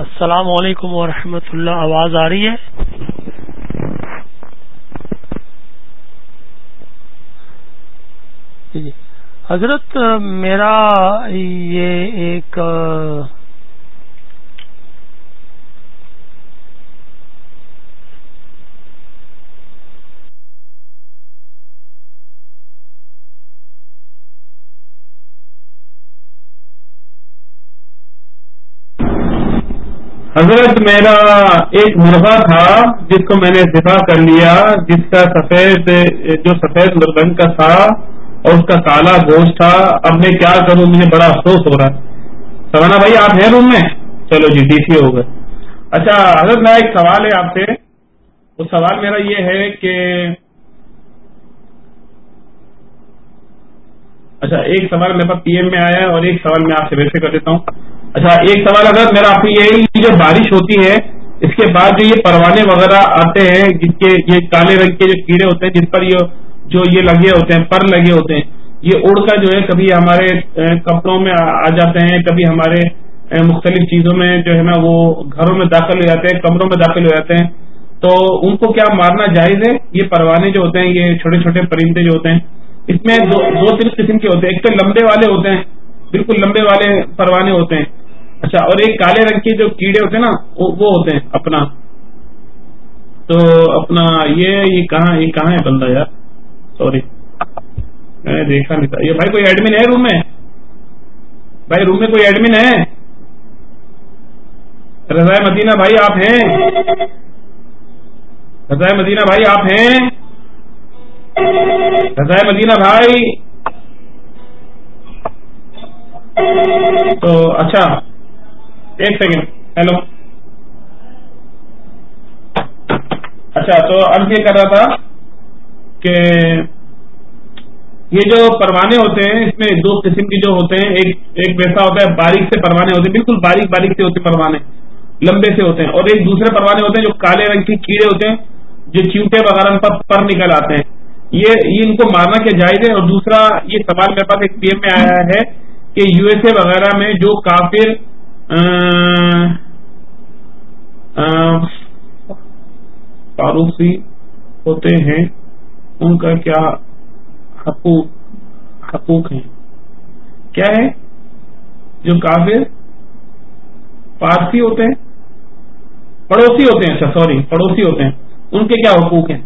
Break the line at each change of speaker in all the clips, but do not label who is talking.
السلام علیکم ورحمۃ اللہ آواز آ رہی ہے؟ جی, جی۔ حضرت میرا یہ ایک
حضرت میرا ایک مرغا تھا جس کو میں نے دفاع کر لیا، جس کا سفید، جو سفید رنگ کا تھا اور اس کا کالا گوشت تھا۔ اب میں کیا کروں؟ مجھے بڑا افسوس ہو رہا ہے۔ سوانا بھائی، آپ ہیں روم میں؟ چلو جی ڈی سی ہو گئے۔ اچھا حضرت میرا ایک سوال ہے آپ سے۔ وہ سوال میرا یہ ہے کہ اچھا ایک سوال میرے پاس پی ایم میں آیا ہے اور ایک سوال میں آپ سے ویسے کر دیتا ہوں۔ اچھا ایک سوال اگر میرا آپ کو یہ ہے جو بارش ہوتی ہے، اس کے بعد جو یہ پروانے وغیرہ آتے ہیں، جس کے یہ کالے رنگ کے جو کیڑے ہوتے ہیں، جس پر یہ جو یہ لگے ہوتے ہیں، پر لگے ہوتے ہیں، یہ اڑ کر جو ہے کبھی ہمارے کپڑوں میں آ جاتے ہیں، کبھی ہمارے مختلف چیزوں میں جو ہے نا، وہ گھروں میں داخل ہو جاتے ہیں، کمروں میں داخل ہو جاتے ہیں۔ تو ان کو کیا مارنا جائز ہے؟ یہ پروانے جو ہوتے ہیں، یہ چھوٹے چھوٹے پرندے جو ہوتے ہیں، اس میں دو تین قسم کے ہوتے ہیں۔ ایک تو لمبے والے ہوتے ہیں، بالکل لمبے والے پروانے ہوتے ہیں۔ اچھا اور ایک کالے رنگ کے جو کیڑے ہوتے ہیں نا، وہ ہوتے ہیں، اپنا۔ تو اپنا یہ یہ کہاں یہ کہاں ہے بندہ یار؟ سوری میں نے دیکھا نہیں تھا۔ یہ بھائی کوئی ایڈمن ہے روم میں؟ بھائی روم میں کوئی ایڈمن ہے؟ رضا مدینہ بھائی آپ ہیں؟ رضا مدینہ بھائی آپ ہیں؟ رضا مدینہ بھائی۔ تو اچھا۔ ایک سیکنڈ، ہیلو۔ اچھا تو اب یہ کر رہا تھا کہ یہ جو پروانے ہوتے ہیں، اس میں دو قسم کے جو ہوتے ہیں، ایک ایک ویسا ہوتا ہے، باریک سے پروانے ہوتے ہیں، بالکل باریک باریک سے ہوتے ہیں پروانے لمبے سے ہوتے ہیں، اور ایک دوسرے پروانے ہوتے ہیں جو کالے رنگ کے کیڑے ہوتے ہیں، جو چیوٹے وغیرہ پر پر نکل آتے ہیں۔ یہ ان کو مارنا کیا جائز ہے، اور دوسرا یہ سوال میرے پاس ایک پی ایم میں آیا ہے کہ یو ایس اے وغیرہ میں جو کافر فاروقی ہوتے ہیں، ان کا کیا حقوق حقوق ہیں؟ کیا ہے جو کافر پارسی ہوتے ہیں، پڑوسی ہوتے ہیں اچھا سوری، پڑوسی ہوتے ہیں، ان کے کیا حقوق ہیں؟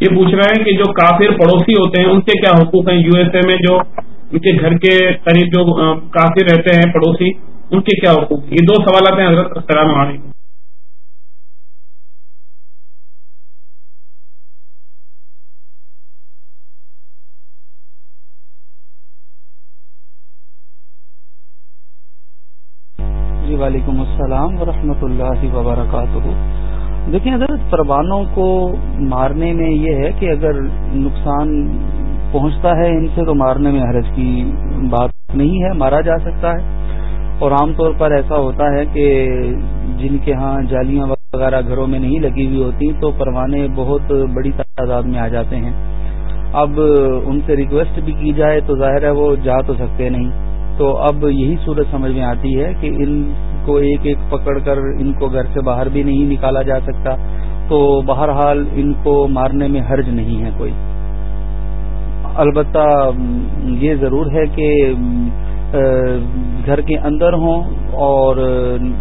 یہ پوچھ رہے ہیں کہ جو کافر پڑوسی ہوتے ہیں، ان کے کیا حقوق ہیں؟ یو ایس اے میں جو ان کے گھر کے قریب جو کافر رہتے ہیں، پڑوسی ان کے کیا حقوق؟ یہ دو سوالات ہیں حضرت السلام علیکم۔
جی وعلیکم السلام ورحمۃ اللہ وبرکاتہ۔ دیکھیں، حضرت پروانوں کو مارنے میں یہ ہے کہ اگر نقصان پہنچتا ہے ان سے تو مارنے میں حرج کی بات نہیں ہے، مارا جا سکتا ہے۔ اور عام طور پر ایسا ہوتا ہے کہ جن کے ہاں جالیاں وغیرہ گھروں میں نہیں لگی ہوئی ہوتی، تو پروانے بہت بڑی تعداد میں آ جاتے ہیں۔ اب ان سے ریکویسٹ بھی کی جائے تو ظاہر ہے وہ جا تو سکتے نہیں۔ تو اب یہی صورت سمجھ میں آتی ہے کہ ان کو ایک ایک پکڑ کر ان کو گھر سے باہر بھی نہیں نکالا جا سکتا۔ تو بہرحال ان کو مارنے میں حرج نہیں ہے کوئی۔ البتہ یہ ضرور ہے کہ گھر کے اندر ہوں اور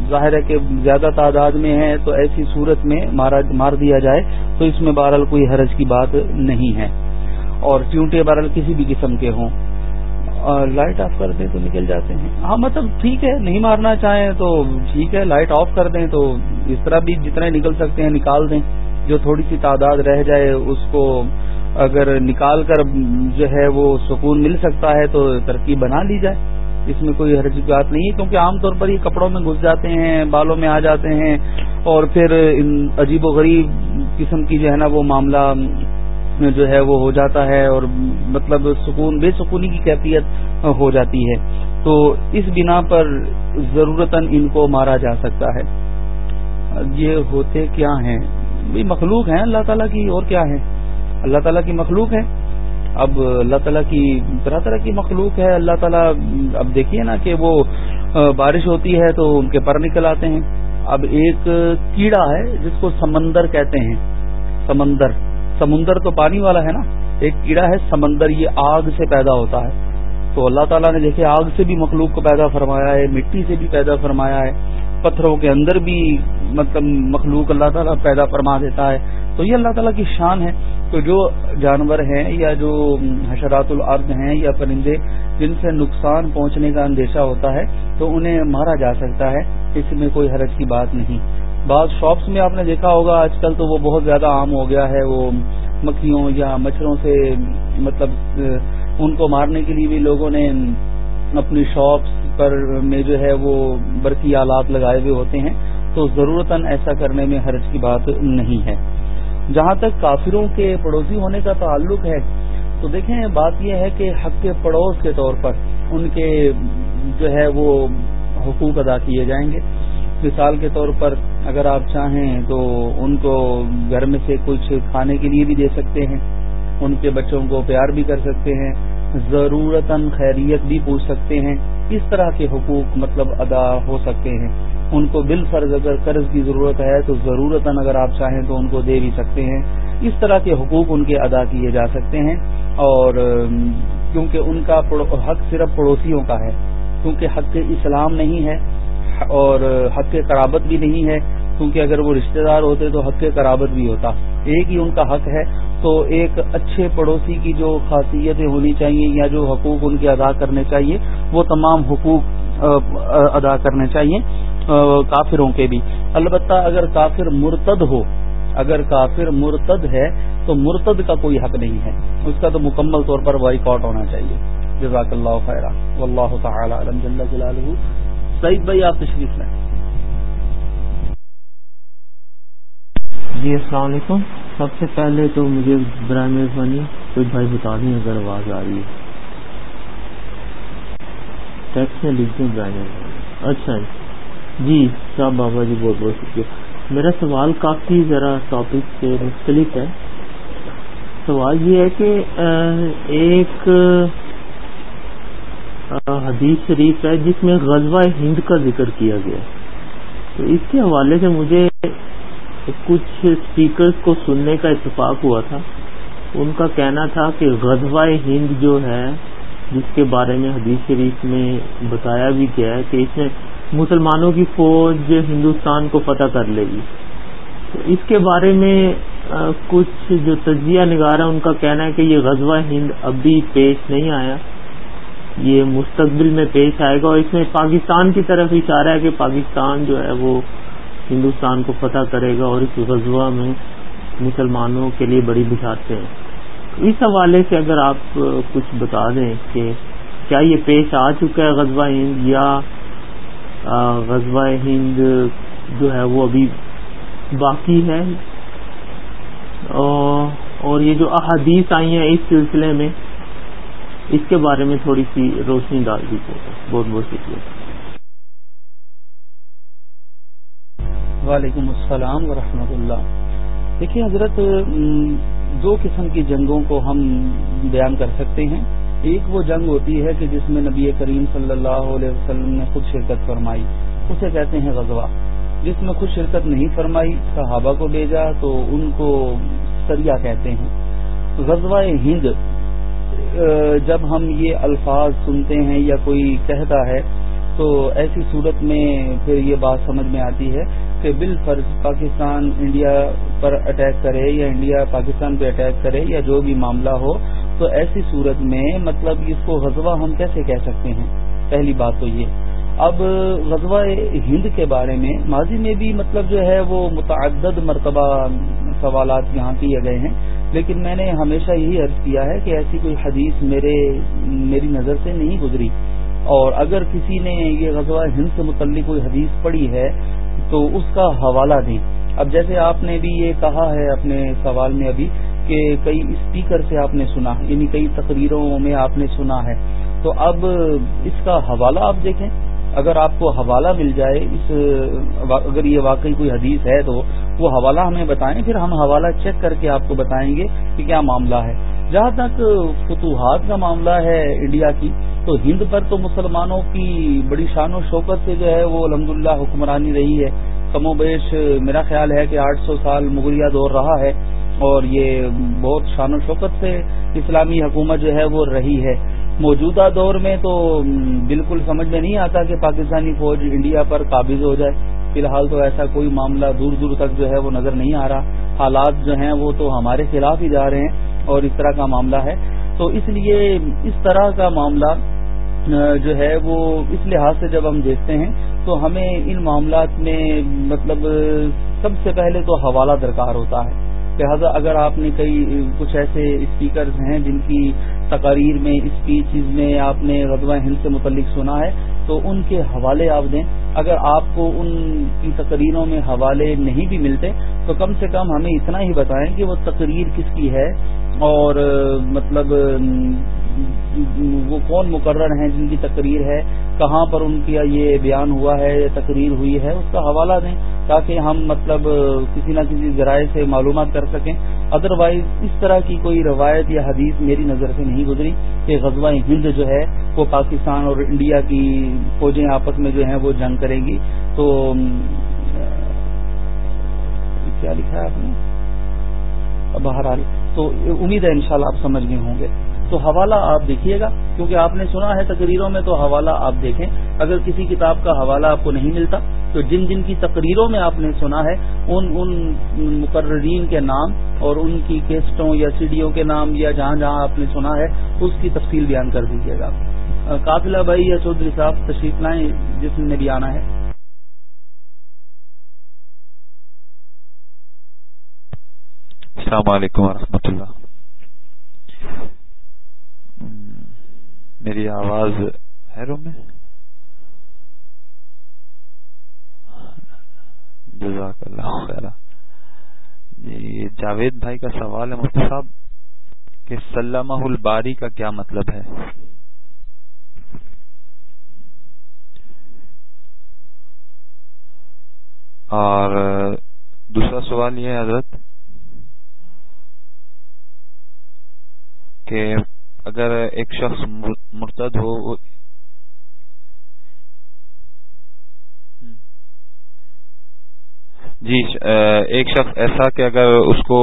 ظاہر ہے کہ زیادہ تعداد میں ہے تو ایسی صورت میں مار دیا جائے تو اس میں بہرحال کوئی حرج کی بات نہیں ہے اور ٹیونٹے بہرحال کسی بھی قسم کے ہوں لائٹ آف کر دیں تو نکل جاتے ہیں ہاں مطلب ٹھیک ہے نہیں مارنا چاہیں تو ٹھیک ہے لائٹ آف کر دیں تو اس طرح بھی جتنے نکل سکتے ہیں نکال دیں جو تھوڑی سی تعداد رہ جائے اس کو اگر نکال کر جو ہے وہ سکون مل سکتا ہے تو ترکیب بنا لی جائے اس میں کوئی حرج بات نہیں ہے کیونکہ عام طور پر یہ کپڑوں میں گھس جاتے ہیں، بالوں میں آ جاتے ہیں، اور پھر عجیب و غریب قسم کی جو ہے نا وہ معاملہ جو ہے وہ ہو جاتا ہے، اور مطلب سکون، بے سکونی کی کیفیت ہو جاتی ہے۔ تو اس بنا پر ضرورت ان کو مارا جا سکتا ہے۔ یہ ہوتے کیا ہیں؟ مخلوق ہیں اللہ تعالیٰ کی، اور کیا ہے اللہ تعالیٰ کی مخلوق ہے اب اللہ تعالیٰ کی طرح طرح کی مخلوق ہے، اللہ تعالیٰ اب دیکھیے نا کہ وہ بارش ہوتی ہے تو ان کے پر نکل آتے ہیں۔ اب ایک کیڑا ہے جس کو سمندر کہتے ہیں۔ سمندر۔ سمندر تو پانی والا ہے نا۔ ایک کیڑا ہے، سمندر یہ آگ سے پیدا ہوتا ہے۔ تو اللہ تعالیٰ نے دیکھے آگ سے بھی مخلوق کو پیدا فرمایا ہے، مٹی سے بھی پیدا فرمایا ہے۔ پتھروں کے اندر بھی مطلب مخلوق اللہ تعالیٰ پیدا فرما دیتا ہے۔ تو یہ اللہ تعالیٰ کی شان ہے۔ تو جو جانور ہیں یا جو حشرات الارض ہیں یا پرندے، جن سے نقصان پہنچنے کا اندیشہ ہوتا ہے، تو انہیں مارا جا سکتا ہے۔ اس میں کوئی حرج کی بات نہیں۔ بعض شاپس میں آپ نے دیکھا ہوگا، آج کل تو وہ بہت زیادہ عام ہو گیا ہے۔ وہ مکھیوں یا مچھروں سے مطلب ان کو مارنے کے لیے بھی لوگوں نے اپنی شاپس پر میں جو ہے وہ برقی آلات لگائے ہوئے ہوتے ہیں، تو ضرورت ایسا کرنے میں حرج کی بات نہیں ہے۔ جہاں تک کافروں کے پڑوسی ہونے کا تعلق ہے، تو دیکھیں بات یہ ہے کہ حق کے پڑوس کے طور پر ان کے جو ہے وہ حقوق ادا کیے جائیں گے۔ مثال کے طور پر اگر آپ چاہیں تو ان کو گھر میں سے کچھ کھانے کے لیے بھی دے سکتے ہیں، ان کے بچوں کو پیار بھی کر سکتے ہیں۔ ضرورت خیریت بھی پوچھ سکتے ہیں۔ اس طرح کے حقوق مطلب ادا ہو سکتے ہیں۔ ان کو بال فرض اگر قرض کی ضرورت ہے تو ضرورت اگر آپ چاہیں تو ان کو دے بھی سکتے ہیں۔ اس طرح کے حقوق ان کے ادا کیے جا سکتے ہیں۔ اور کیونکہ ان کا حق صرف پڑوسیوں کا ہے۔ کیونکہ حق اسلام نہیں ہے اور حق قرابت بھی نہیں ہے۔ کیونکہ اگر وہ رشتہ دار ہوتے تو حق قرابت بھی ہوتا۔ ایک ہی ان کا حق ہے، تو ایک اچھے پڑوسی کی جو خاصیتیں ہونی چاہیے یا جو حقوق ان کے ادا کرنے چاہیے، وہ تمام حقوق ادا کرنے چاہیے کافروں کے بھی۔ البتہ اگر کافر مرتد ہو، اگر کافر مرتد ہے، تو مرتد کا کوئی حق نہیں ہے۔ اس کا تو مکمل طور پر وائک آؤٹ ہونا چاہیے۔ جزاک اللہ خیر اللہ تعالی علم جلالہ۔ سعید بھائی، آپ تشریف لیں
جی السلام علیکم۔ سب سے پہلے تو مجھے برائے مہربانی کوئی بھائی بتا دیں، اگر آواز آ رہی ہے۔ ٹیکس میں لکھ دیں برائے مہربانی۔ اچھا جی۔, جی، صاحب بابا جی بہت بہت شکریہ۔ میرا سوال کافی ذرا ٹاپک سے مختلف ہے۔ سوال یہ ہے کہ ایک حدیث شریف ہے جس میں غزوہ ہند کا ذکر کیا گیا۔ تو اس کے حوالے سے مجھے کچھ اسپیکرز کو سننے کا اتفاق ہوا تھا۔ ان کا کہنا تھا کہ غزوہ ہند جو ہے، جس کے بارے میں حدیث شریف میں بتایا بھی گیا ہے کہ اس میں مسلمانوں کی فوج ہندوستان کو فتح کر لے گی تو اس کے بارے میں کچھ جو تجزیہ نگار ہے ان کا کہنا ہے کہ یہ غزوہ ہند ابھی پیش نہیں آیا۔ یہ مستقبل میں پیش آئے گا اور اس میں پاکستان کی طرف اشارہ ہے کہ پاکستان جو ہے وہ ہندوستان کو فتح کرے گا اور اس غزوہ میں مسلمانوں کے لیے بڑی بچھاتے ہیں۔ اس حوالے سے اگر آپ کچھ بتا دیں کہ کیا یہ پیش آ چکا ہے غزوہ ہند یا غزوہ ہند جو ہے وہ ابھی باقی ہے؟ اور یہ جو احادیث آئی ہیں اس سلسلے میں، اس کے بارے میں تھوڑی سی روشنی ڈال دی بہت بہت شکریہ۔
وعلیکم السلام ورحمۃ اللہ۔ دیکھیے حضرت دو قسم کی جنگوں کو ہم بیان کر سکتے ہیں۔ ایک وہ جنگ ہوتی ہے کہ جس میں نبی کریم صلی اللہ علیہ وسلم نے خود شرکت فرمائی، اسے کہتے ہیں غزوہ۔ جس میں خود شرکت نہیں فرمائی، صحابہ کو بھیجا تو ان کو سریا کہتے ہیں۔ غزوہ ہند جب ہم یہ الفاظ سنتے ہیں یا کوئی کہتا ہے تو ایسی صورت میں پھر یہ بات سمجھ میں آتی ہے کہ بال فرض پاکستان انڈیا پر اٹیک کرے یا انڈیا پاکستان پہ اٹیک کرے یا جو بھی معاملہ ہو، تو ایسی صورت میں مطلب اس کو غزوہ ہم کیسے کہہ سکتے ہیں؟ پہلی بات تو یہ۔ اب غزوہ ہند کے بارے میں ماضی میں بھی مطلب جو ہے وہ متعدد مرتبہ سوالات یہاں کیے گئے ہیں، لیکن میں نے ہمیشہ یہی عرض کیا ہے کہ ایسی کوئی حدیث میرے، میری نظر سے نہیں گزری۔ اور اگر کسی نے یہ غزوہ ہند سے متعلق کوئی حدیث پڑھی ہے تو اس کا حوالہ دیں۔ اب جیسے آپ نے بھی یہ کہا ہے اپنے سوال میں ابھی کہ کئی اسپیکر سے آپ نے سنا یعنی کئی تقریروں میں آپ نے سنا ہے۔ تو اب اس کا حوالہ آپ دیکھیں۔ اگر آپ کو حوالہ مل جائے، اس اگر یہ واقعی کوئی حدیث ہے تو وہ حوالہ ہمیں بتائیں، پھر ہم حوالہ چیک کر کے آپ کو بتائیں گے کہ کیا معاملہ ہے۔ جہاں تک فتوحات کا معاملہ ہے انڈیا کی، تو ہند پر تو مسلمانوں کی بڑی شان و شوکت سے جو ہے وہ الحمد حکمرانی رہی ہے۔ کم و بیش میرا خیال ہے کہ آٹھ سو سال مغلیہ دور رہا ہے اور یہ بہت شان و شوکت سے اسلامی حکومت جو ہے وہ رہی ہے۔ موجودہ دور میں تو بالکل سمجھ میں نہیں آتا کہ پاکستانی فوج انڈیا پر قابض ہو جائے۔ فی الحال تو ایسا کوئی معاملہ دور دور تک جو ہے وہ نظر نہیں آ رہا۔ حالات جو ہیں وہ تو ہمارے خلاف ہی جا رہے ہیں اور اس طرح کا معاملہ ہے۔ تو اس لیے اس طرح کا معاملہ جو ہے وہ اس لحاظ سے جب ہم دیکھتے ہیں تو ہمیں ان معاملات میں مطلب سب سے پہلے تو حوالہ درکار ہوتا ہے۔ لہٰذا اگر آپ نے کئی کچھ ایسے اسپیکرز ہیں جن کی تقاریر میں اسپیچز میں آپ نے غزوہ ہند سے متعلق سنا ہے، تو ان کے حوالے آپ دیں۔ اگر آپ کو ان کی تقریروں میں حوالے نہیں بھی ملتے، تو کم سے کم ہمیں اتنا ہی بتائیں کہ وہ تقریر کس کی ہے اور مطلب وہ کون مقرر ہیں جن کی تقریر ہے؟ کہاں پر ان کا یہ بیان ہوا ہے یا تقریر ہوئی ہے؟ اس کا حوالہ دیں تاکہ ہم مطلب کسی نہ کسی ذرائع سے معلومات کر سکیں۔ ادروائز اس طرح کی کوئی روایت یا حدیث میری نظر سے نہیں گزری کہ غزوہ ہند جو ہے وہ پاکستان اور انڈیا کی فوجیں آپس میں جو ہیں وہ جنگ کریں گی۔ تو کیا لکھا ہے آپ نے؟ بہرحال تو امید ہے انشاءاللہ آپ سمجھ گئے ہوں گے۔ تو حوالہ آپ دیکھیے گا، کیونکہ آپ نے سنا ہے تقریروں میں تو حوالہ آپ دیکھیں۔ اگر کسی کتاب کا حوالہ آپ کو نہیں ملتا، تو جن جن کی تقریروں میں آپ نے سنا ہے، ان ان مقررین کے نام اور ان کی کیسٹوں یا سیڈیوں کے نام یا جہاں جہاں آپ نے سنا ہے، اس کی تفصیل بیان کر دیجیے گا۔ قافلہ بھائی یا چودھری صاحب، تشریف لائیں جس نے بھی آنا ہے۔
السلام علیکم ورحمۃ اللہ۔ میری آواز ہے روم میں؟ جزاک اللہ خیر جی جاوید بھائی کا سوال ہے، مفتی صاحب، کہ سلامہ الباری کا کیا مطلب ہے؟ اور دوسرا سوال یہ ہے حضرت، کہ اگر ایک شخص مرتد ہو جی ایک شخص ایسا کہ اگر اس کو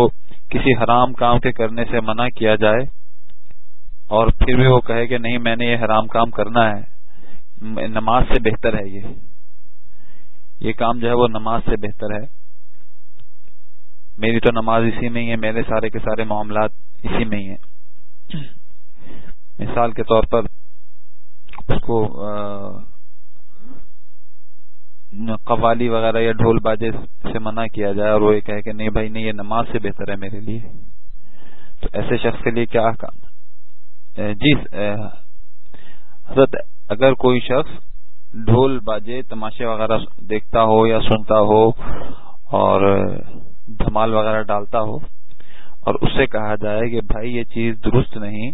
کسی حرام کام کے کرنے سے منع کیا جائے اور پھر بھی وہ کہے کہ نہیں، میں نے یہ حرام کام کرنا ہے نماز سے بہتر ہے یہ۔ یہ کام جو ہے وہ نماز سے بہتر ہے۔ میری تو نماز اسی میں ہی ہے، میرے سارے کے سارے معاملات اسی میں ہی ہیں۔ مثال کے طور پر اس کو قوالی وغیرہ یا ڈھول باجے سے منع کیا جائے اور وہ یہ کہے کہ نہیں بھائی، نہیں، یہ نماز سے بہتر ہے میرے لیے۔ تو ایسے شخص کے لیے کیا کام جی حضرت، اگر کوئی شخص ڈھول باجے، تماشے وغیرہ دیکھتا ہو یا سنتا ہو اور دھمال وغیرہ ڈالتا ہو اور اس سے کہا جائے کہ بھائی، یہ چیز درست نہیں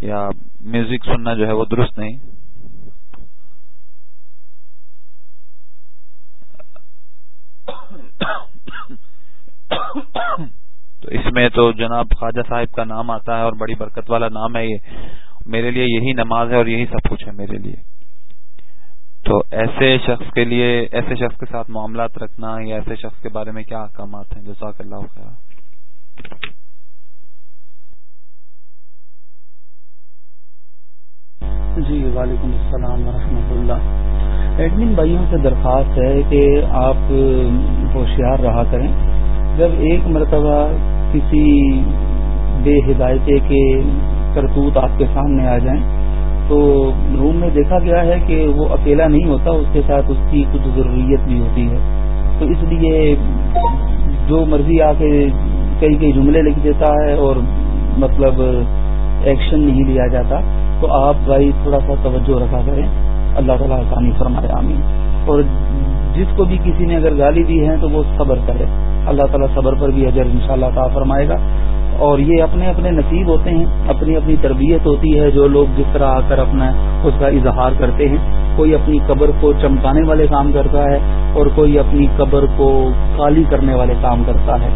یا میوزک سننا جو ہے وہ درست نہیں۔ تو اس میں تو جناب خواجہ صاحب کا نام آتا ہے اور بڑی برکت والا نام ہے یہ۔ میرے لیے یہی نماز ہے اور یہی سب کچھ ہے میرے لیے۔ تو ایسے شخص کے لیے، ایسے شخص کے ساتھ معاملات رکھنا یا ایسے شخص کے بارے میں کیا احکامات ہیں؟ جزاک اللہ خیر۔
جی وعلیکم السلام ورحمۃ اللہ۔ ایڈمن بھائیوں سے درخواست ہے کہ آپ ہوشیار رہا کریں۔ جب ایک مرتبہ کسی بے ہدایتے کے کرتوت آپ کے سامنے آ جائیں، تو روم میں دیکھا گیا ہے کہ وہ اکیلا نہیں ہوتا، اس کے ساتھ اس کی کچھ ضروریت بھی ہوتی ہے۔ تو اس لیے جو مرضی آ کے کئی کئی جملے لکھ دیتا ہے اور مطلب ایکشن نہیں لیا جاتا، تو آپ بھائی تھوڑا سا توجہ رکھا کریں۔ اللہ تعالیٰ آسانی فرمائے، آمین۔ اور جس کو بھی کسی نے اگر گالی دی ہے تو وہ صبر کرے۔ اللہ تعالیٰ صبر پر بھی اجر ان شاء اللہ فرمائے گا۔ اور یہ اپنے اپنے نصیب ہوتے ہیں، اپنی اپنی تربیت ہوتی ہے، جو لوگ جس طرح آ کر اپنا اس کا اظہار کرتے ہیں۔ کوئی اپنی قبر کو چمکانے والے کام کرتا ہے، اور کوئی اپنی قبر کو خالی کرنے والے کام کرتا ہے۔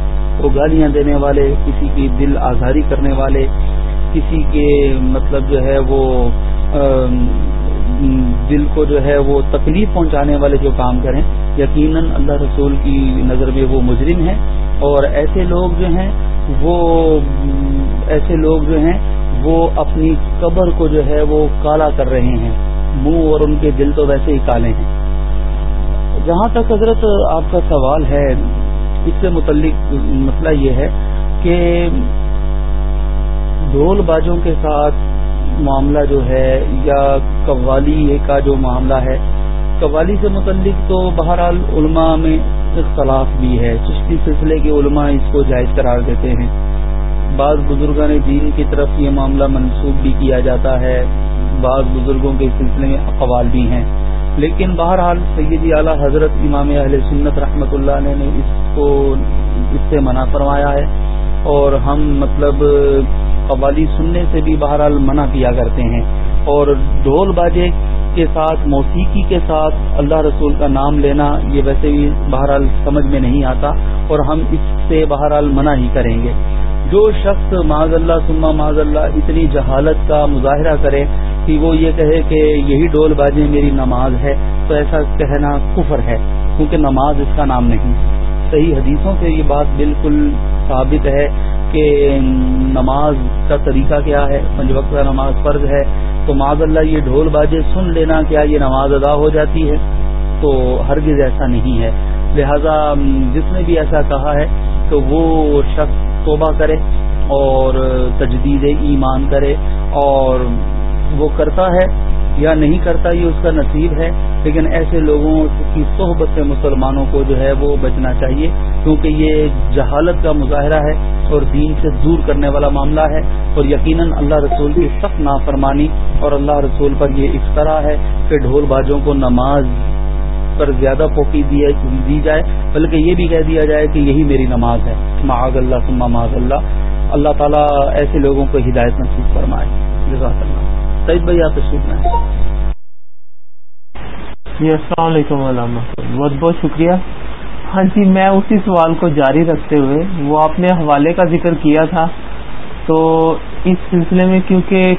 وہ گالیاں دینے والے، کسی کی دل آزاری کرنے والے کسی کے مطلب جو ہے وہ دل کو جو ہے وہ تکلیف پہنچانے والے جو کام کریں، یقیناً اللہ رسول کی نظر میں وہ مجرم ہیں۔ اور ایسے لوگ جو ہیں، وہ، ایسے لوگ جو ہیں، وہ اپنی قبر کو جو ہے وہ کالا کر رہے ہیں۔ منہ اور ان کے دل تو ویسے ہی کالے ہیں۔ جہاں تک حضرت آپ کا سوال ہے، اس سے متعلق مسئلہ یہ ہے کہ ڈھول باجوں کے ساتھ معاملہ جو ہے، یا قوالی کا جو معاملہ ہے، قوالی سے متعلق تو بہرحال علماء میں اختلاف بھی ہے۔ چشتی سلسلے کے علماء اس کو جائز قرار دیتے ہیں۔ بعض بزرگان دین کی طرف یہ معاملہ منسوخ بھی کیا جاتا ہے۔ بعض بزرگوں کے سلسلے میں اقوال بھی ہیں۔ لیکن بہرحال سیدی اعلیٰ حضرت امام اہل سنت رحمۃ اللہ علیہ نے اس کو اس سے منع فرمایا ہے۔ اور ہم مطلب قوالی سننے سے بھی بہرحال منع کیا کرتے ہیں اور ڈھول باجے کے ساتھ، موسیقی کے ساتھ اللہ رسول کا نام لینا یہ ویسے بھی بہرحال سمجھ میں نہیں آتا اور ہم اس سے بہرحال منع ہی کریں گے۔ جو شخص معذ اللہ سما معذ اللہ اتنی جہالت کا مظاہرہ کرے کہ وہ یہ کہے کہ یہی ڈول بازیں میری نماز ہے تو ایسا کہنا کفر ہے، کیونکہ نماز اس کا نام نہیں۔ صحیح حدیثوں سے یہ بات بالکل ثابت ہے کہ نماز کا طریقہ کیا ہے، پنج وقت کا نماز فرض ہے۔ تو معذ اللہ، یہ ڈھول باجے سن لینا کیا یہ نماز ادا ہو جاتی ہے؟ تو ہرگز ایسا نہیں ہے۔ لہذا جس نے بھی ایسا کہا ہے تو وہ شخص توبہ کرے اور تجدید ایمان کرے اور وہ کرتا ہے۔ یا نہیں کرتا، یہ اس کا نصیب ہے۔ لیکن ایسے لوگوں کی صحبت سے مسلمانوں کو جو ہے وہ بچنا چاہیے، کیونکہ یہ جہالت کا مظاہرہ ہے اور دین سے دور کرنے والا معاملہ ہے۔ اور یقیناً اللہ رسول کی سخت نافرمانی اور اللہ رسول پر یہ اس طرح ہے کہ ڈھول باجوں کو نماز پر زیادہ پوکی دی جائے۔ بلکہ یہ بھی کہہ دیا جائے کہ یہی میری نماز ہے۔ معاذ اللہ سما معاذ اللہ۔ اللہ تعالیٰ ایسے لوگوں کو ہدایت نصیب فرمائے۔ جزاک اللہ۔ سعید بھائی، آپ تشریف میں
جی السلام علیکم علامہ بہت بہت شکریہ۔ ہاں جی میں اسی سوال کو جاری رکھتے ہوئے، وہ آپ نے حوالے کا ذکر کیا تھا۔ تو اس سلسلے میں کیونکہ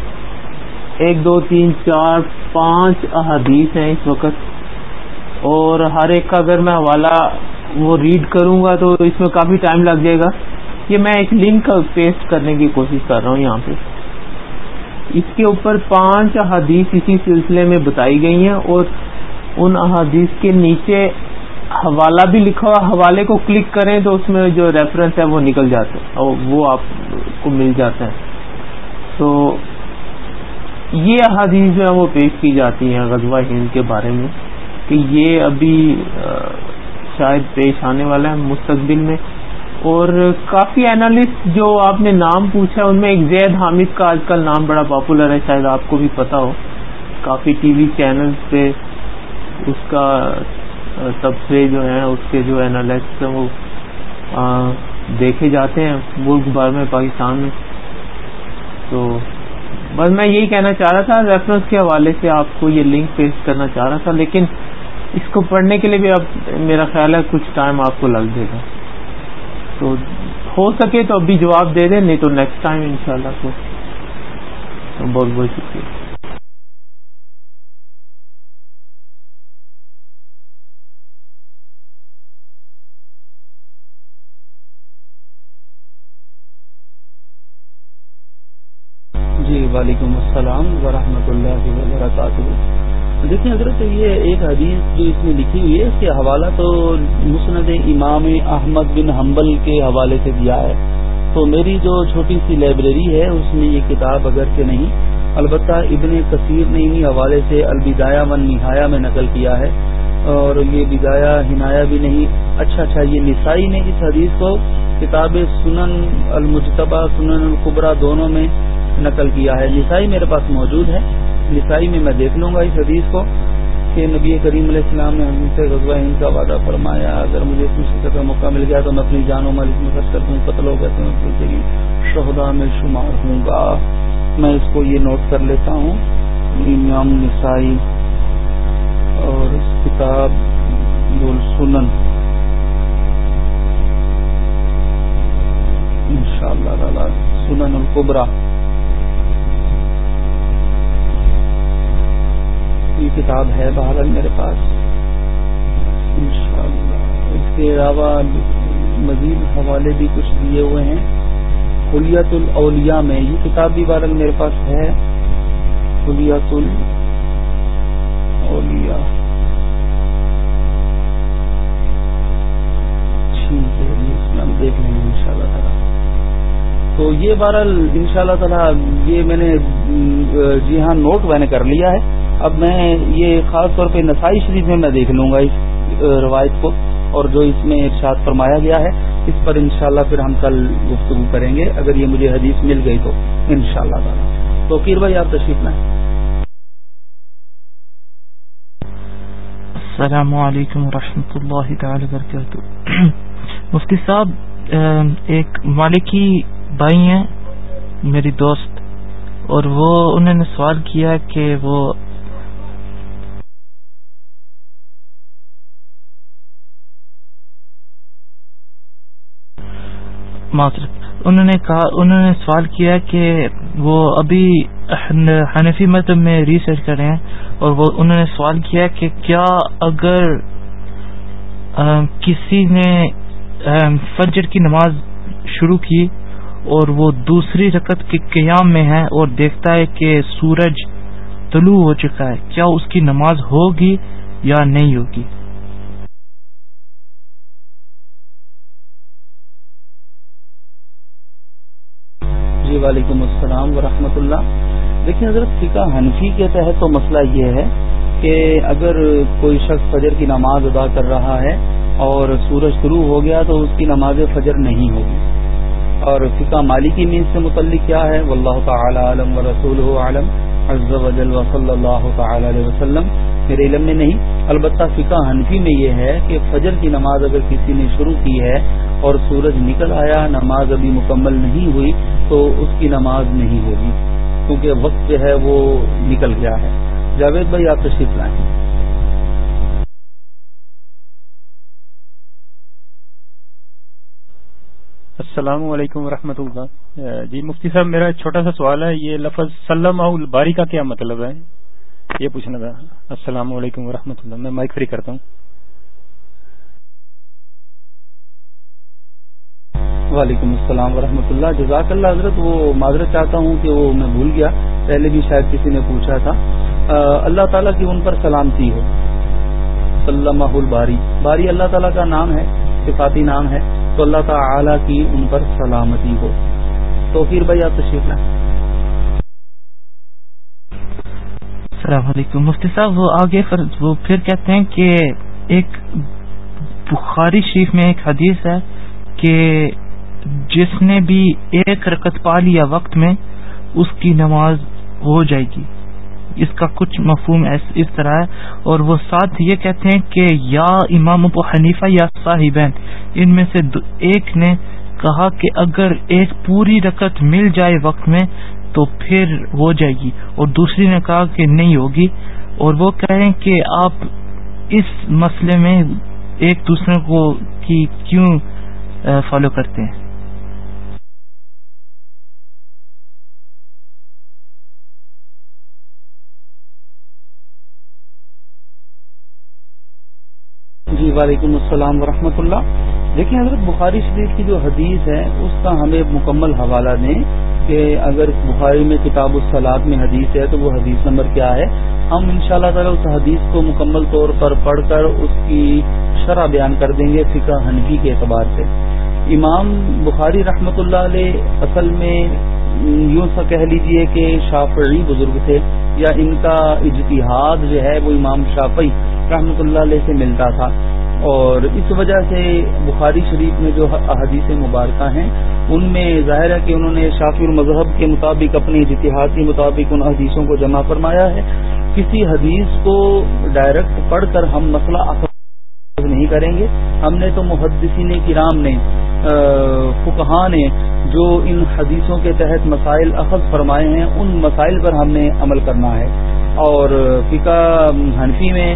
ایک، دو، تین، چار، پانچ احادیث ہیں اس وقت، اور ہر ایک کا اگر میں حوالہ وہ ریڈ کروں گا، تو اس میں کافی ٹائم لگ جائے گا۔ یہ میں ایک لنک پیسٹ کرنے کی کوشش کر رہا ہوں یہاں پہ۔ اس کے اوپر پانچ احادیث اسی سلسلے میں بتائی گئی ہیں اور ان احادیث کے نیچے حوالہ بھی لکھا ہوا حوالے کو کلک کریں تو اس میں جو ریفرنس ہے وہ نکل جاتا ہے اور وہ آپ کو مل جاتا ہے تو یہ احادیث جو ہے وہ پیش کی جاتی ہیں غزوہ ہند کے بارے میں کہ یہ ابھی شاید پیش آنے والا ہے مستقبل میں۔ اور کافی اینالسٹ جو آپ نے نام پوچھا ان میں ایک زید حامد کا آج کل نام بڑا پاپولر ہے، شاید آپ کو بھی پتا ہو۔ کافی ٹی وی چینل پہ اس کا تبصرے جو ہیں، اس کے جو اینالسٹ ہیں وہ دیکھے جاتے ہیں ملک بھر میں، پاکستان میں۔ تو بس میں یہی کہنا چاہ رہا تھا ریفرنس کے حوالے سے آپ کو یہ لنک پیش کرنا چاہ رہا تھا، لیکن اس کو پڑھنے کے لیے بھی اب میرا خیال ہے کچھ ٹائم آپ کو لگ جائے گا۔ تو ہو سکے تو ابھی جواب دے دیں، نہیں تو نیکسٹ ٹائم ان شاء اللہ تو بہت بہت شکریہ۔
جی وعلیکم السلام ورحمۃ اللہ وبرکاتہ۔ دیکھیں حضرت، یہ ایک حدیث جو اس میں لکھی ہوئی ہے، اس کے حوالہ تو مسند امام احمد بن حنبل کے حوالے سے دیا ہے۔ تو میری جو چھوٹی سی لائبریری ہے، اس میں یہ کتاب اگر سے نہیں، البتہ ابن کثیر نے انہیں حوالے سے البدایا ون نہایا میں نقل کیا ہے۔ اور یہ بدایا ہنایا بھی نہیں۔ اچھا اچھا یہ نسائی نے اس حدیث کو کتاب سنن المجتبہ، سنن القبرا دونوں میں نقل کیا ہے۔ نسائی میرے پاس موجود ہے۔ نسائی میں میں دیکھ لوں گا اس حدیث کو کہ نبی کریم علیہ السلام نے ہم سے غزوہ ہند کا وعدہ فرمایا، اگر مجھے اس میں کا موقع مل گیا تو میں اپنی جان و مال اس میں خرچ کر دوں، قتل ہو گئے تو میں تیری شہدا میں شمار ہوں گا۔ میں اس کو یہ نوٹ کر لیتا ہوں۔ امام نسائی اور اس کتاب سنن ان شاء اللہ تعالی، سنن القبرا کتاب ہے بہرحال میرے پاس۔ اس کے علاوہ مزید حوالے بھی کچھ دیے ہوئے ہیں۔ خلیت الاولیاء میں یہ کتاب بھی بہرحال میرے پاس ہے۔ خلیت الاولیاء ٹھیک ہے ہم دیکھ لیں گے ان شاء اللہ تعالیٰ۔ تو یہ بہرحال ان شاء اللہ تعالیٰ، یہ میں نے جی ہاں نوٹ میں نے کر لیا ہے۔ اب میں یہ خاص طور پہ نسائی شریف میں میں دیکھ لوں گا اس روایت کو اور جو اس میں ارشاد فرمایا گیا ہے، اس پر انشاءاللہ پھر ہم کل گفتگو کریں گے، اگر یہ مجھے حدیث مل گئی تو انشاءاللہ شاء اللہ تو کیر بھائی، آپ تشریف لائیں۔
السلام علیکم ورحمۃ اللہ تعالی وبرکاتہ۔ مفتی صاحب ایک مالکی بھائی ہیں، میری دوست، اور وہ انہوں نے سوال کیا کہ وہ معذرت انہوں نے کہا انہوں نے سوال کیا کہ وہ ابھی حنفی مذہب میں ریسرچ کر رہے ہیں اور وہ انہوں نے سوال کیا کہ کیا اگر کسی نے فجر کی نماز شروع کی اور وہ دوسری رکت کے قیام میں ہے اور دیکھتا ہے کہ سورج طلوع ہو چکا ہے، کیا اس کی نماز ہوگی یا نہیں ہوگی؟
وعلیکم السلام ورحمۃ اللہ۔ دیکھیں حضرت فقہ حنفی کے تحت تو مسئلہ یہ ہے کہ اگر کوئی شخص فجر کی نماز ادا کر رہا ہے اور سورج شروع ہو گیا تو اس کی نماز فجر نہیں ہوگی۔ اور فقہ مالکی مین سے متعلق کیا ہے؟ واللہ تعالی عالم و رسول عالم عز و جل و صلی اللہ تعالی علیہ وسلم۔ میرے علم میں نہیں، البتہ فقہ حنفی میں یہ ہے کہ فجر کی نماز اگر کسی نے شروع کی ہے اور سورج نکل آیا، نماز ابھی مکمل نہیں ہوئی، تو اس کی نماز نہیں ہوگی، کیونکہ وقت جو ہے وہ نکل گیا ہے۔ جاوید بھائی، آپ تشریف لائیں۔
السلام علیکم ورحمۃ اللہ۔ جی مفتی صاحب، میرا چھوٹا سا سوال ہے، یہ لفظ سلم الباری کا کیا مطلب ہے؟ یہ پوچھنا تھا۔ السلام علیکم ورحمۃ اللہ۔ میں مائک فری کرتا ہوں۔
وعلیکم السلام ورحمۃ اللہ۔ جزاک اللہ حضرت، وہ معذرت چاہتا ہوں کہ وہ میں بھول گیا۔ پہلے بھی شاید کسی نے پوچھا تھا۔ اللہ تعالیٰ کی ان پر سلامتی ہو۔ سلم الباری۔ باری اللہ تعالیٰ کا نام ہے، صفاتی نام ہے۔ تو اللہ تعالی کی ان پر سلامتی ہو۔ تو پھر بھائی، آپ تشریف لیں
السلام علیکم. مفتی صاحب، وہ آگے وہ پھر کہتے ہیں کہ ایک بخاری شریف میں ایک حدیث ہے کہ جس نے بھی ایک رکت پا لیا وقت میں، اس کی نماز ہو جائے گی۔ اس کا کچھ مفہوم اس طرح ہے۔ اور وہ ساتھ یہ کہتے ہیں کہ یا امام ابو حنیفہ یا صاحبین، ان میں سے ایک نے کہا کہ اگر ایک پوری رکت مل جائے وقت میں تو پھر ہو جائے گی۔ اور دوسری نے کہا کہ نہیں ہوگی۔ اور وہ کہیں کہ آپ اس مسئلے میں ایک دوسرے کو کی کیوں فالو کرتے ہیں؟
جی وعلیکم السلام ورحمۃ اللہ۔ دیکھیں حضرت بخاری شریف کی جو حدیث ہے، اس کا ہمیں مکمل حوالہ دیں کہ اگر بخاری میں کتاب السلاد میں حدیث ہے تو وہ حدیث نمبر کیا ہے؟ ہم ان شاء اللہ تعالیٰ اس حدیث کو مکمل طور پر پڑھ کر اس کی شرح بیان کر دیں گے فقہ حنفی کے اعتبار سے۔ امام بخاری رحمۃ اللہ علیہ اصل میں یوں سا کہہ لیجیے کہ شافعی بزرگ تھے یا ان کا اجتہاد جو ہے وہ امام شافعی رحمۃ اللہ علیہ سے ملتا تھا۔ اور اس وجہ سے بخاری شریف میں جو احادیث مبارکہ ہیں، ان میں ظاہر ہے کہ انہوں نے شافی المذہب کے مطابق اپنے اجتہاد کے مطابق ان حدیثوں کو جمع فرمایا ہے۔ کسی حدیث کو ڈائریکٹ پڑھ کر ہم مسئلہ نہیں کریں گے۔ ہم نے تو محدثین کرام نے فکہ نے جو ان حدیثوں کے تحت مسائل اخذ فرمائے ہیں، ان مسائل پر ہم نے عمل کرنا ہے۔ اور فقہ حنفی میں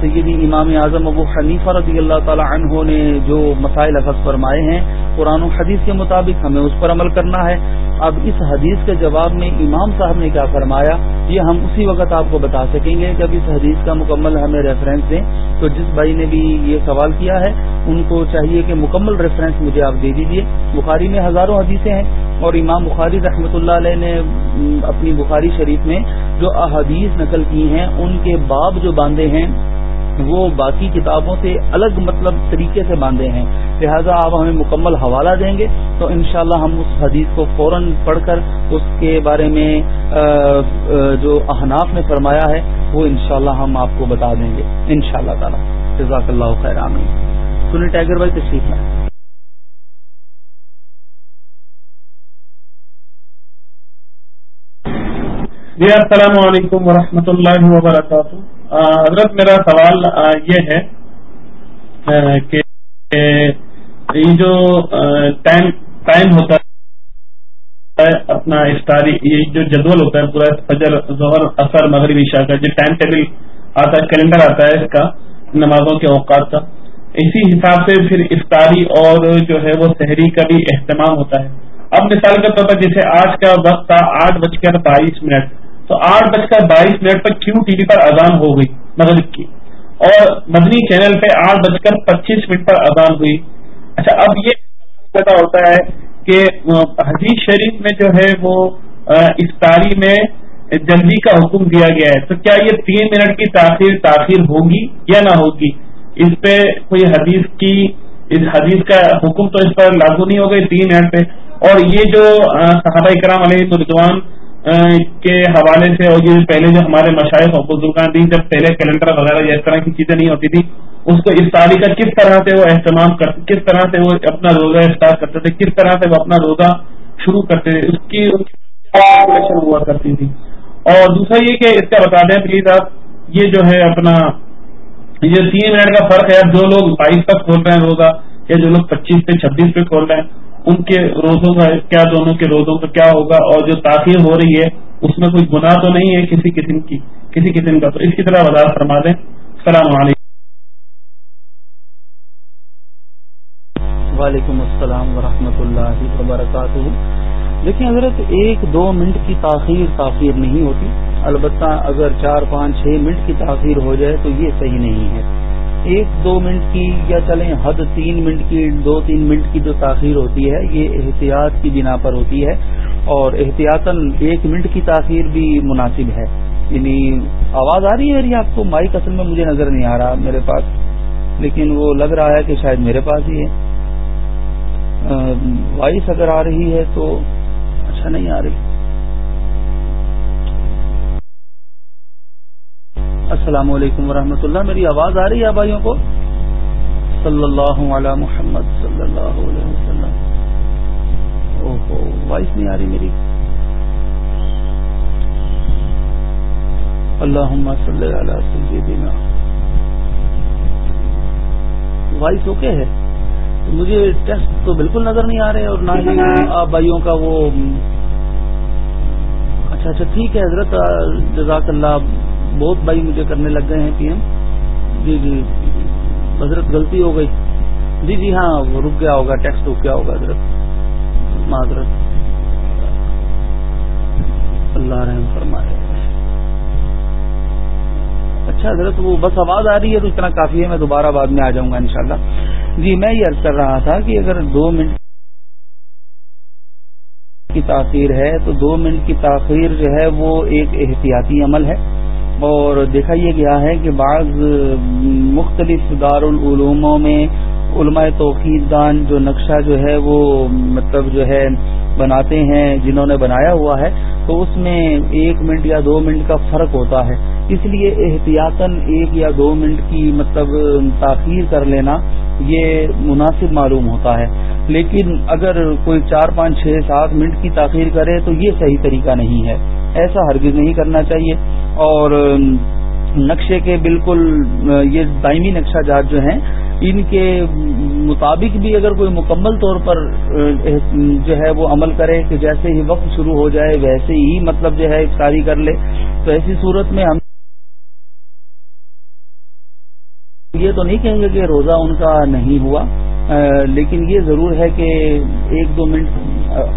سیدی امام اعظم ابو حنیفہ رضی اللہ تعالی عنہ نے جو مسائل اخذ فرمائے ہیں، قرآن و حدیث کے مطابق ہمیں اس پر عمل کرنا ہے۔ اب اس حدیث کے جواب میں امام صاحب نے کیا فرمایا، یہ ہم اسی وقت آپ کو بتا سکیں گے جب اس حدیث کا مکمل ہمیں ریفرنس دیں۔ تو جس بھائی نے بھی یہ سوال کیا ہے، ان کو چاہیے کہ مکمل ریفرنس مجھے آپ دے دیجیے بخاری میں ہزاروں حدیثیں ہیں اور امام بخاری رحمۃ اللہ علیہ نے اپنی بخاری شریف میں جو احادیث نقل کی ہیں، ان کے باب جو باندھے ہیں، وہ باقی کتابوں سے الگ مطلب طریقے سے باندھے ہیں۔ لہذا آپ ہمیں مکمل حوالہ دیں گے تو انشاءاللہ ہم اس حدیث کو فوراً پڑھ کر اس کے بارے میں جو احناف نے فرمایا ہے، وہ انشاءاللہ ہم آپ کو بتا دیں گے۔ انشاءاللہ شاء اللہ تعالیٰ۔ جزاک اللہ خیر، آمین۔ سنی ٹائگر بھائی، تشریف میں
جی السلام علیکم ورحمۃ اللہ وبرکاتہ۔ حضرت، میرا سوال یہ ہے کہ یہ جو ٹائم ٹائم ہوتا ہے، اپنا افطاری یہ جو جدول ہوتا ہے، پورا فجر، ظہر اثر مغربی شاہ کا، جو ٹائم ٹیبل آتا ہے، کیلنڈر آتا ہے اس کا نمازوں کے اوقات کا۔ اسی حساب سے پھر افطاری اور جو ہے وہ شہری کا بھی اہتمام ہوتا ہے۔ اب مثال کے طور پر جیسے آج کا وقت تھا، آٹھ بج کر بائیس منٹ۔ تو آٹھ بج کر بائیس منٹ پر کیو ٹی وی پر اذان ہو گئی؟ مغرب کی۔ اور مدنی چینل پہ آٹھ بج کر پچیس منٹ پر اذان ہوئی۔ اچھا اب یہ پیدا ہوتا ہے کہ حدیث شریف میں جو ہے وہ افطاری میں جلدی کا حکم دیا گیا ہے۔ تو کیا یہ تین منٹ کی تاخیر تاخیر ہوگی یا نہ ہوگی؟ اس پہ کوئی حدیث کی اس حدیث کا حکم تو اس پر لاگو نہیں ہوگا تین منٹ پہ۔ اور یہ جو صحابہ کرام علیہ مردوان کے حوالے سے، اور یہ پہلے جو ہمارے مشاعر بزرگان دین جب پہلے کیلنڈر وغیرہ یا اس طرح کی چیزیں نہیں ہوتی تھی اس کو اس کا کس طرح سے وہ اہتمام کر، کس طرح سے وہ اپنا روزہ اسٹارٹ کرتے تھے، کس طرح سے وہ اپنا روزہ شروع کرتے تھے اس کی ہوا کرتی تھی۔ اور دوسرا یہ کہ اس کا بتا دیں پلیز آپ، یہ جو ہے اپنا، یہ تین منٹ کا فرق ہے جو لوگ بائیس تک کھول رہے ہیں روزہ، یا جو لوگ پچیس سے چھبیس پہ کھول رہے ہیں، ان کے روزوں کا کیا دونوں کے روزوں کا کیا ہوگا؟ اور جو تاخیر ہو رہی ہے، اس میں کوئی گناہ تو نہیں ہے کسی قسم کی، کسی قسم کا؟ تو اس کی طرح وضاحت فرما دیں۔ السلام
علیکم۔ وعلیکم السلام ورحمۃ اللہ وبرکاتہ۔ دیکھیں حضرت، ایک دو منٹ کی تاخیر تاخیر نہیں ہوتی۔ البتہ اگر چار پانچ چھ منٹ کی تاخیر ہو جائے تو یہ صحیح نہیں ہے۔ ایک دو منٹ کی یا چلیں حد تین منٹ کی، دو تین منٹ کی جو تاخیر ہوتی ہے، یہ احتیاط کی بنا پر ہوتی ہے۔ اور احتیاطاً ایک منٹ کی تاخیر بھی مناسب ہے۔ یعنی آواز آ رہی ہے میری آپ کو؟ مائک اصل میں مجھے نظر نہیں آ رہا میرے پاس۔ لیکن وہ لگ رہا ہے کہ شاید میرے پاس ہی ہے۔ وائس اگر آ رہی ہے تو اچھا نہیں آ رہی۔ السلام علیکم ورحمۃ اللہ۔ میری آواز آ رہی ہے بھائیوں کو؟ صلی اللہ علیہ محمد صلی اللہ علیہ وسلم۔ اوہو، وائس نہیں آ رہی میری۔ اللہ صلی علیہ سیدنا۔ وائس اوکے ہے؟ مجھے ٹیسٹ تو بالکل نظر نہیں آ رہے اور نہ ہی آپ بھائیوں کا وہ اچھا اچھا ٹھیک ہے حضرت جزاک اللہ، بہت بھائی مجھے کرنے لگ گئے ہیں پی ایم۔ جی جی حضرت، غلطی ہو گئی۔ جی جی ہاں رک گیا ہوگا ٹیکس رک گیا ہوگا، حضرت۔ معذرت۔ اللہ رحم فرمائے۔ اچھا حضرت، وہ بس آواز آ رہی ہے تو اتنا کافی ہے، میں دوبارہ بعد میں آ جاؤں گا انشاءاللہ۔ جی میں یہ عرض کر رہا تھا کہ اگر دو منٹ کی تاخیر ہے تو دو منٹ کی تاخیر جو ہے وہ ایک احتیاطی عمل ہے اور دیکھا یہ گیا ہے کہ بعض مختلف دارالعلوموں میں علماء توقید دان جو نقشہ جو ہے وہ مطلب جو ہے بناتے ہیں، جنہوں نے بنایا ہوا ہے، تو اس میں ایک منٹ یا دو منٹ کا فرق ہوتا ہے۔ اس لیے احتیاطاً ایک یا دو منٹ کی مطلب تاخیر کر لینا، یہ مناسب معلوم ہوتا ہے۔ لیکن اگر کوئی چار پانچ چھ سات منٹ کی تاخیر کرے، تو یہ صحیح طریقہ نہیں ہے۔ ایسا ہرگز نہیں کرنا چاہیے۔ اور نقشے کے بالکل، یہ دائمی نقشہ جات جو ہیں ان کے مطابق بھی اگر کوئی مکمل طور پر جو ہے وہ عمل کرے کہ جیسے ہی وقت شروع ہو جائے، ویسے ہی مطلب جو ہے افطاری کر لے، تو ایسی صورت میں ہم یہ تو نہیں کہیں گے کہ روزہ ان کا نہیں ہوا لیکن یہ ضرور ہے کہ ایک دو منٹ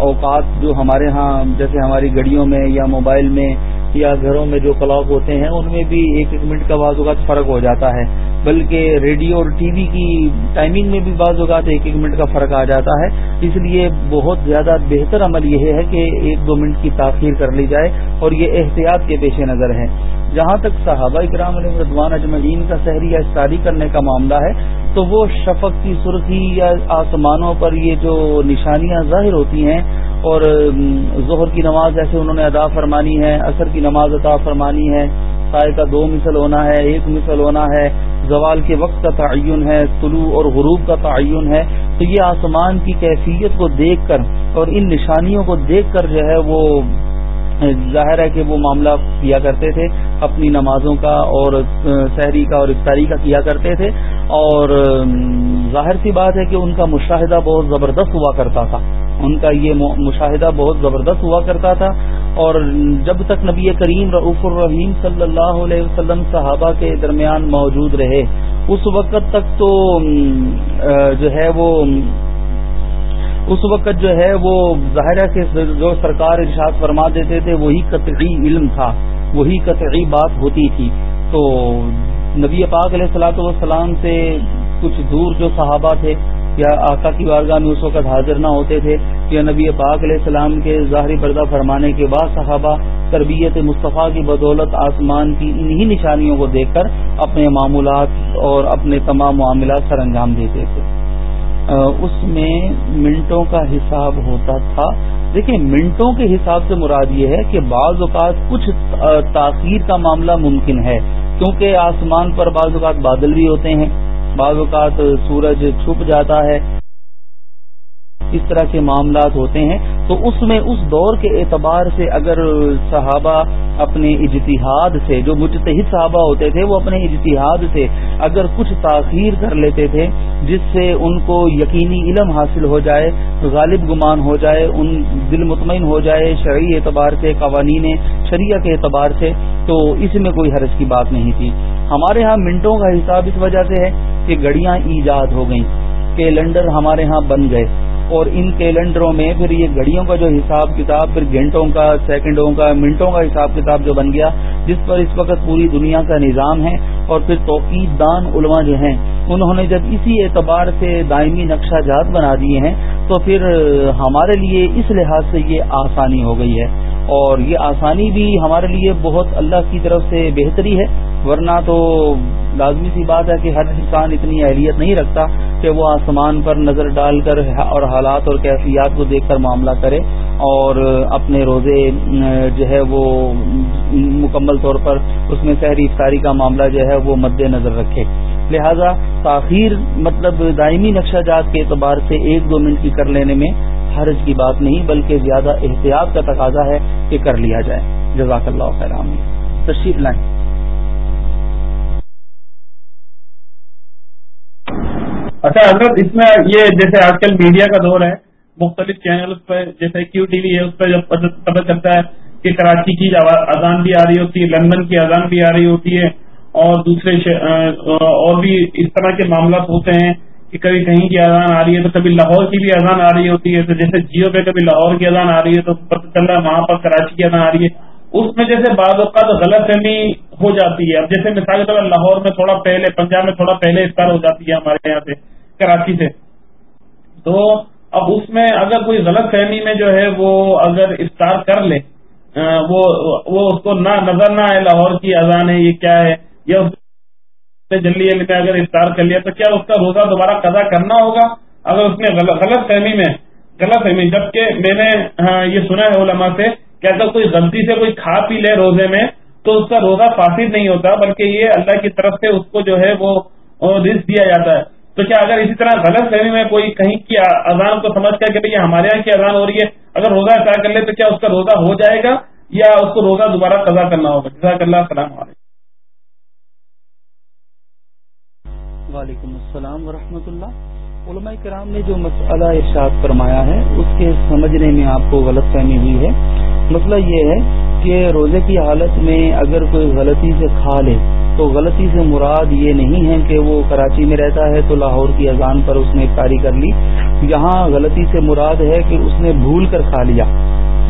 اوقات جو ہمارے ہاں جیسے ہماری گڑیوں میں یا موبائل میں یا گھروں میں جو کلاک ہوتے ہیں، ان میں بھی ایک ایک منٹ کا بعض اوقات فرق ہو جاتا ہے۔ بلکہ ریڈیو اور ٹی وی کی ٹائمنگ میں بھی بعض اوقات ایک ایک منٹ کا فرق آ جاتا ہے۔ اس لیے بہت زیادہ بہتر عمل یہ ہے کہ ایک دو منٹ کی تاخیر کر لی جائے اور یہ احتیاط کے پیش نظر ہے جہاں تک صحابہ اکرام علیہ رضوان اجمعین کا شہری یا اشتاری کرنے کا معاملہ ہے، تو وہ شفق کی سرخی یا آسمانوں پر یہ جو نشانیاں ظاہر ہوتی ہیں اور ظہر کی نماز ایسے انہوں نے ادا فرمانی ہے، عصر کی نماز ادا فرمانی ہے، سائے کا دو مثل ہونا ہے، ایک مثل ہونا ہے، زوال کے وقت کا تعین ہے، طلوع اور غروب کا تعین ہے، تو یہ آسمان کی کیفیت کو دیکھ کر اور ان نشانیوں کو دیکھ کر جو ہے وہ ظاہر ہے کہ وہ معاملہ کیا کرتے تھے، اپنی نمازوں کا اور شہری کا اور افطاری کا کیا کرتے تھے۔ اور ظاہر سی بات ہے کہ ان کا مشاہدہ بہت زبردست ہوا کرتا تھا۔ ان کا یہ مشاہدہ بہت زبردست ہوا کرتا تھا۔ اور جب تک نبی کریم رعف الرحیم صلی اللہ علیہ وسلم صحابہ کے درمیان موجود رہے، اس وقت تک تو جو ہے وہ اس وقت جو ہے وہ ظاہرہ کے جو سرکار ارشاد فرما دیتے تھے، وہی قطعی علم تھا، وہی قطعی بات ہوتی تھی۔ تو نبی پاک علیہ السلاۃ والسلام سے کچھ دور جو صحابہ تھے، یا آقا کی بارگاہ میں اس وقت حاضر نہ ہوتے تھے، یا نبی پاک علیہ السلام کے ظاہری پردہ فرمانے کے بعد صحابہ تربیت مصطفیٰ کی بدولت آسمان کی انہی نشانیوں کو دیکھ کر اپنے معمولات اور اپنے تمام معاملات سر انجام دیتے تھے۔ اس میں منٹوں کا حساب ہوتا تھا۔ دیکھیں، منٹوں کے حساب سے مراد یہ ہے کہ بعض اوقات کچھ تاخیر کا معاملہ ممکن ہے، کیونکہ آسمان پر بعض اوقات بادل بھی ہوتے ہیں۔ بعض اوقات سورج چھپ جاتا ہے۔ اس طرح کے معاملات ہوتے ہیں، تو اس میں اس دور کے اعتبار سے اگر صحابہ اپنے اجتہاد سے، جو مجتہد صحابہ ہوتے تھے، وہ اپنے اجتہاد سے اگر کچھ تاخیر کر لیتے تھے، جس سے ان کو یقینی علم حاصل ہو جائے، غالب گمان ہو جائے، ان دل مطمئن ہو جائے، شرعی اعتبار سے، قوانین شریعہ کے اعتبار سے، تو اس میں کوئی حرج کی بات نہیں تھی۔ ہمارے ہاں منٹوں کا حساب اس وجہ سے ہے کہ گڑیاں ایجاد ہو گئیں کیلنڈر ہمارے ہاں بن گئے۔ اور ان کیلنڈروں میں پھر یہ گھڑیوں کا جو حساب کتاب، پھر گھنٹوں کا، سیکنڈوں کا، منٹوں کا حساب کتاب جو بن گیا، جس پر اس وقت پوری دنیا کا نظام ہے اور پھر توقید دان علماء جو ہیں، انہوں نے جب اسی اعتبار سے دائمی نقشہ جات بنا دیے ہیں، تو پھر ہمارے لیے اس لحاظ سے یہ آسانی ہو گئی ہے۔ اور یہ آسانی بھی ہمارے لیے بہت اللہ کی طرف سے بہتری ہے، ورنہ تو لازمی سی بات ہے کہ ہر انسان اتنی اہلیت نہیں رکھتا کہ وہ آسمان پر نظر ڈال کر اور حالات اور کیفیات کو دیکھ کر معاملہ کرے اور اپنے روزے جو ہے وہ مکمل طور پر اس میں شہری افطاری کا معاملہ جو ہے وہ مد نظر رکھے۔ لہذا تاخیر مطلب دائمی نقشہ جات کے اعتبار سے ایک دو منٹ کی کر لینے میں حرج کی بات نہیں، بلکہ زیادہ احتیاط کا تقاضا ہے کہ کر لیا جائے۔ جزاک اللہ خیر تشریف لائیں۔
اچھا حضرت، اس میں یہ جیسے آج کل میڈیا کا دور ہے، مختلف چینل پہ، جیسے کیو ٹی وی ہے، اس پہ جب پتہ چلتا ہے کہ کراچی کی اذان بھی آ رہی ہوتی ہے، لندن کی اذان بھی آ رہی ہوتی ہے۔ اور دوسرے اور بھی اس طرح کے معاملات ہوتے ہیں کہ کبھی کہیں کی اذان آ رہی ہے تو کبھی لاہور کی بھی اذان آ رہی ہوتی ہے، تو جیسے جیو پہ کبھی لاہور کی اذان آ رہی ہے تو پتہ چل رہا ہے وہاں پر کراچی کی اذان آ رہی ہے۔ اس میں جیسے بعض اوقات غلط فہمی ہو جاتی ہے۔ اب جیسے مثال کے طور پر لاہور میں تھوڑا پہلے، پنجاب میں تھوڑا پہلے افطار ہو جاتی ہے ہمارے یہاں سے، کراچی سے۔ تو اب اس میں اگر کوئی غلط فہمی میں جو ہے وہ اگر افطار کر لے وہ وہ اس کو نہ نظر نہ آئے لاہور کی اذان ہے، یہ کیا ہے؟ یا جلدی میں اگر افطار کر لیا تو کیا اس کا روزہ دوبارہ قضا کرنا ہوگا؟ اگر اس میں غلط فہمی میں غلط فہمی، جبکہ میں نے ہاں، یہ سنا ہے علماء سے کہ اگر کوئی غلطی سے کوئی کھا پی لے روزے میں، تو اس کا روزہ فاسد نہیں ہوتا، بلکہ یہ اللہ کی طرف سے اس کو جو ہے وہ رسک دیا جاتا ہے۔ تو کیا اگر اسی طرح غلط فہمی میں کوئی کہیں کی اذان کو سمجھ کر کہ بھائی ہمارے یہاں کی اذان ہو رہی ہے، اگر روزہ اطاع کر لے تو کیا اس کا روزہ ہو جائے گا؟ یا اس کو روزہ دوبارہ قضا کرنا ہوگا؟ جزاک اللہ، السلام علیکم۔
وعلیکم السلام ورحمۃ اللہ۔ علماء کرام نے جو مسئلہ ارشاد فرمایا ہے، اس کے سمجھنے میں آپ کو غلط فہمی ہوئی ہے۔ مسئلہ یہ ہے کہ روزے کی حالت میں اگر کوئی غلطی سے کھا لے، تو غلطی سے مراد یہ نہیں ہے کہ وہ کراچی میں رہتا ہے تو لاہور کی اذان پر اس نے افطاری کر لی۔ یہاں غلطی سے مراد ہے کہ اس نے بھول کر کھا لیا۔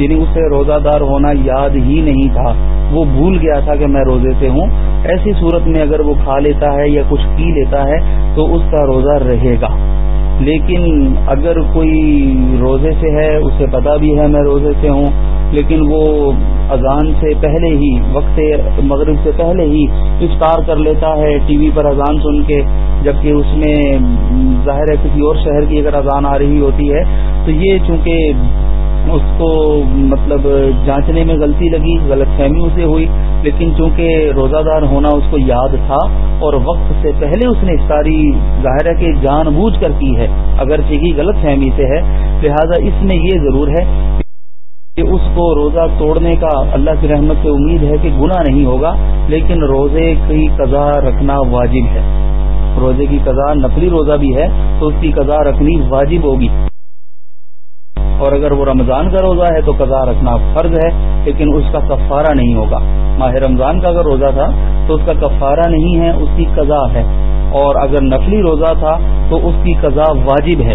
یعنی اسے روزہ دار ہونا یاد ہی نہیں تھا۔ وہ بھول گیا تھا کہ میں روزے سے ہوں۔ ایسی صورت میں اگر وہ کھا لیتا ہے یا کچھ پی لیتا ہے تو اس کا روزہ رہے گا۔ لیکن اگر کوئی روزے سے ہے، اسے پتا بھی ہے میں روزے سے ہوں، لیکن وہ اذان سے پہلے ہی، وقت مغرب سے پہلے ہی افطار کر لیتا ہے ٹی وی پر اذان سن کے، جبکہ اس میں ظاہر ہے کسی اور شہر کی اگر اذان آ رہی ہوتی ہے، تو یہ چونکہ اس کو مطلب جانچنے میں غلطی لگی، غلط فہمی اسے ہوئی، لیکن چونکہ روزہ دار ہونا اس کو یاد تھا اور وقت سے پہلے اس نے افطاری ظاہر ہے کہ جان بوجھ کر کی ہے اگر چیزیں غلط فہمی سے ہے، لہذا اس میں یہ ضرور ہے کہ اس کو روزہ توڑنے کا اللہ کی رحمت سے امید ہے کہ گناہ نہیں ہوگا، لیکن روزے کی قضا رکھنا واجب ہے۔ روزے کی قضا، نفلی روزہ بھی ہے، تو اس کی قضا رکھنی واجب ہوگی۔ اور اگر وہ رمضان کا روزہ ہے تو قضا رکھنا فرض ہے، لیکن اس کا کفارہ نہیں ہوگا۔ ماہ رمضان کا اگر روزہ تھا تو اس کا کفارہ نہیں ہے، اس کی قضا ہے۔ اور اگر نفلی روزہ تھا تو اس کی قضا واجب ہے۔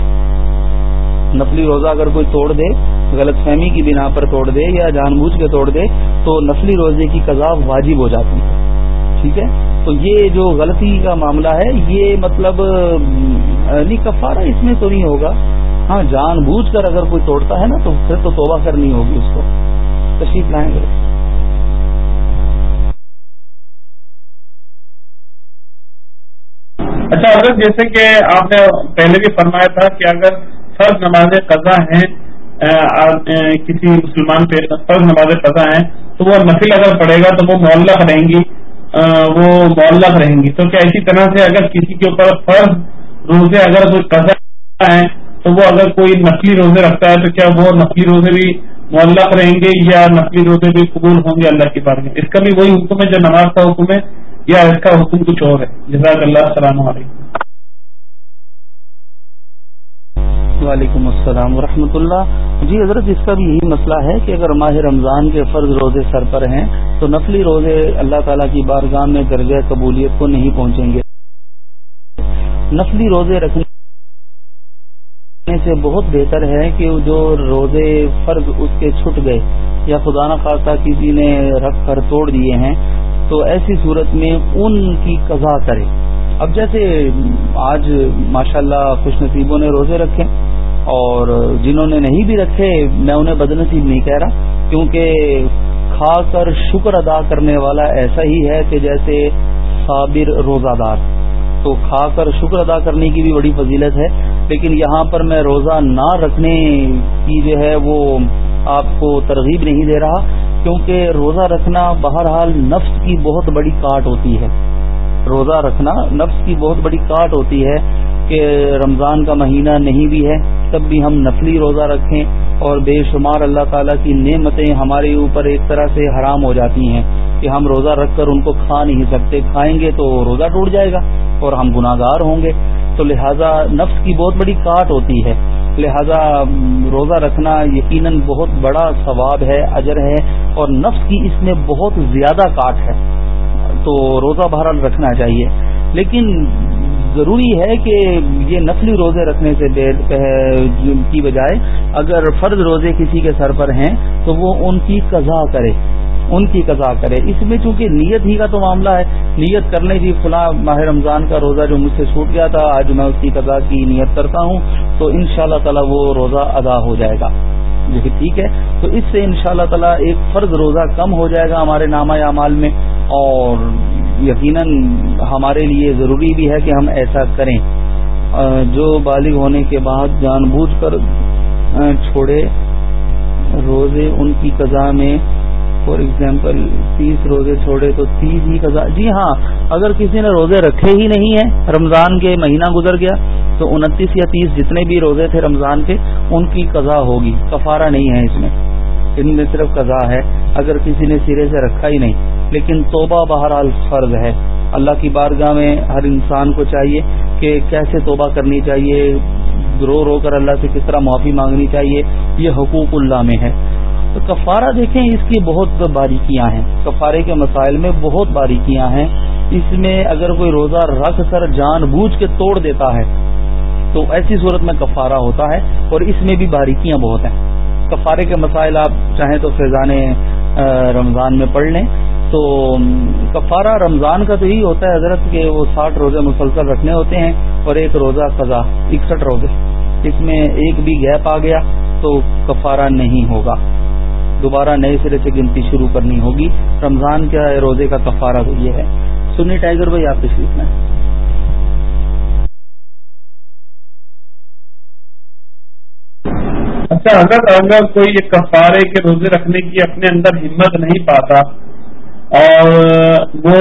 نفلی روزہ اگر کوئی توڑ دے، غلط فہمی کی بنا پر توڑ دے یا جان بوجھ کے توڑ دے، تو نفلی روزے کی قضا واجب ہو جاتی ہے۔ ٹھیک ہے؟ تو یہ جو غلطی کا معاملہ ہے، یہ مطلب نہیں یعنی کفارہ اس میں تو نہیں ہوگا۔ ہاں جان بوجھ کر اگر کوئی توڑتا ہے نا، تو پھر تو توبہ کرنی ہوگی اس کو۔ تشریف لائیں گے۔
اچھا اگر جیسے کہ آپ نے پہلے بھی فرمایا تھا کہ اگر فرض نماز قضا ہیں کسی مسلمان پہ فرض نماز قضا ہیں، تو وہ نفل اگر پڑے گا تو وہ معلق رہیں گی وہ معلق رہیں گی۔ تو کیا اسی طرح سے اگر کسی کے اوپر فرض، روزے اگر کوئی قضا ہیں تو وہ اگر کوئی نقلی روزے رکھتا ہے تو کیا وہ نقلی روزے بھی معلق رہیں گے یا نقلی روزے بھی قبول ہوں گے اللہ کی بات میں؟ اس کا بھی وہی حکم ہے جو نماز کا حکم ہے یا اس کا حکم کچھ اور ہے؟ جزاک اللہ، السلام
علیکم۔ وعلیکم السلام ورحمۃ اللہ۔ جی حضرت، اس کا بھی یہی مسئلہ ہے کہ اگر ماہ رمضان کے فرض روزے سر پر ہیں تو نفلی روزے اللہ تعالیٰ کی بارگاہ میں درجہ قبولیت کو نہیں پہنچیں گے۔ نفلی روزے رکھنے سے بہت بہتر ہے کہ جو روزے فرض اس کے چھٹ گئے یا خدا نخواستہ کسی نے رکھ کر توڑ دیے ہیں، تو ایسی صورت میں ان کی قضا کرے۔ اب جیسے آج ماشاءاللہ اللہ خوش نصیبوں نے روزے رکھے اور جنہوں نے نہیں بھی رکھے، میں انہیں بد نصیب نہیں کہہ رہا، کیونکہ کھا کر شکر ادا کرنے والا ایسا ہی ہے کہ جیسے صابر روزہ دار۔ تو کھا کر شکر ادا کرنے کی بھی بڑی فضیلت ہے۔ لیکن یہاں پر میں روزہ نہ رکھنے کی جو ہے وہ آپ کو ترغیب نہیں دے رہا، کیونکہ روزہ رکھنا بہرحال نفس کی بہت بڑی کاٹ ہوتی ہے۔ روزہ رکھنا نفس کی بہت بڑی کاٹ ہوتی ہے کہ رمضان کا مہینہ نہیں بھی ہے، تب بھی ہم نفلی روزہ رکھیں اور بے شمار اللہ تعالیٰ کی نعمتیں ہمارے اوپر ایک طرح سے حرام ہو جاتی ہیں کہ ہم روزہ رکھ کر ان کو کھا نہیں سکتے۔ کھائیں گے تو روزہ ٹوٹ جائے گا اور ہم گناہ گار ہوں گے۔ تو لہذا نفس کی بہت بڑی کاٹ ہوتی ہے۔ لہذا روزہ رکھنا یقیناً بہت بڑا ثواب ہے، اجر ہے اور نفس کی اس میں بہت زیادہ کاٹ ہے۔ تو روزہ بہرحال رکھنا چاہیے۔ لیکن ضروری ہے کہ یہ نفلی روزے رکھنے سے کی بجائے اگر فرض روزے کسی کے سر پر ہیں تو وہ ان کی قضا کرے۔ ان کی قضا کرے۔ اس میں چونکہ نیت ہی کا تو معاملہ ہے، نیت کرنے کی فلاں ماہ رمضان کا روزہ جو مجھ سے چھوٹ گیا تھا، آج میں اس کی قضا کی نیت کرتا ہوں، تو ان شاء اللہ تعالیٰ وہ روزہ ادا ہو جائے گا۔ جی ٹھیک ہے؟ تو اس سے ان شاء اللہ تعالیٰ ایک فرض روزہ کم ہو جائے گا ہمارے نامہ اعمال میں۔ اور یقیناً ہمارے لیے ضروری بھی ہے کہ ہم ایسا کریں۔ جو بالغ ہونے کے بعد جان بوجھ کر چھوڑے، روزے ان کی قضا میں فار ایگزامپل تیس روزے چھوڑے تو تیس ہی قضا جی ہاں اگر کسی نے روزے رکھے ہی نہیں ہیں، رمضان کے مہینہ گزر گیا، تو انتیس یا تیس جتنے بھی روزے تھے رمضان کے، ان کی قضا ہوگی، کفارہ نہیں ہے اس میں۔ ان میں صرف قضا ہے، اگر کسی نے سرے سے رکھا ہی نہیں۔ لیکن توبہ بہرحال فرض ہے۔ اللہ کی بارگاہ میں ہر انسان کو چاہیے کہ کیسے توبہ کرنی چاہیے، رو رو کر اللہ سے کس طرح معافی مانگنی چاہیے، یہ حقوق اللہ میں ہے۔ تو کفارہ دیکھیں، اس کی بہت باریکیاں ہیں۔ کفارے کے مسائل میں بہت باریکیاں ہیں۔ اس میں اگر کوئی روزہ رکھ کر جان بوجھ کے توڑ دیتا ہے، تو ایسی صورت میں کفارہ ہوتا ہے اور اس میں بھی باریکیاں بہت ہیں۔ کفارے کے مسائل آپ چاہیں تو فیضان رمضان میں پڑھ لیں۔ تو کفارہ رمضان کا تو یہی ہوتا ہے حضرت کہ وہ ساٹھ روزے مسلسل رکھنے ہوتے ہیں اور ایک روزہ قضا، اکسٹھ روزے۔ اس میں ایک بھی گیپ آ گیا تو کفارہ نہیں ہوگا۔ دوبارہ نئے سرے سے گنتی شروع کرنی ہوگی۔ رمضان کا روزے کا کفارہ تو یہ ہے۔ سنی ٹائیگر بھائی، آپ تشریف میں
اچھا اگر اگر کوئی یہ کفارے کے روزے رکھنے کی اپنے اندر ہمت نہیں پاتا اور وہ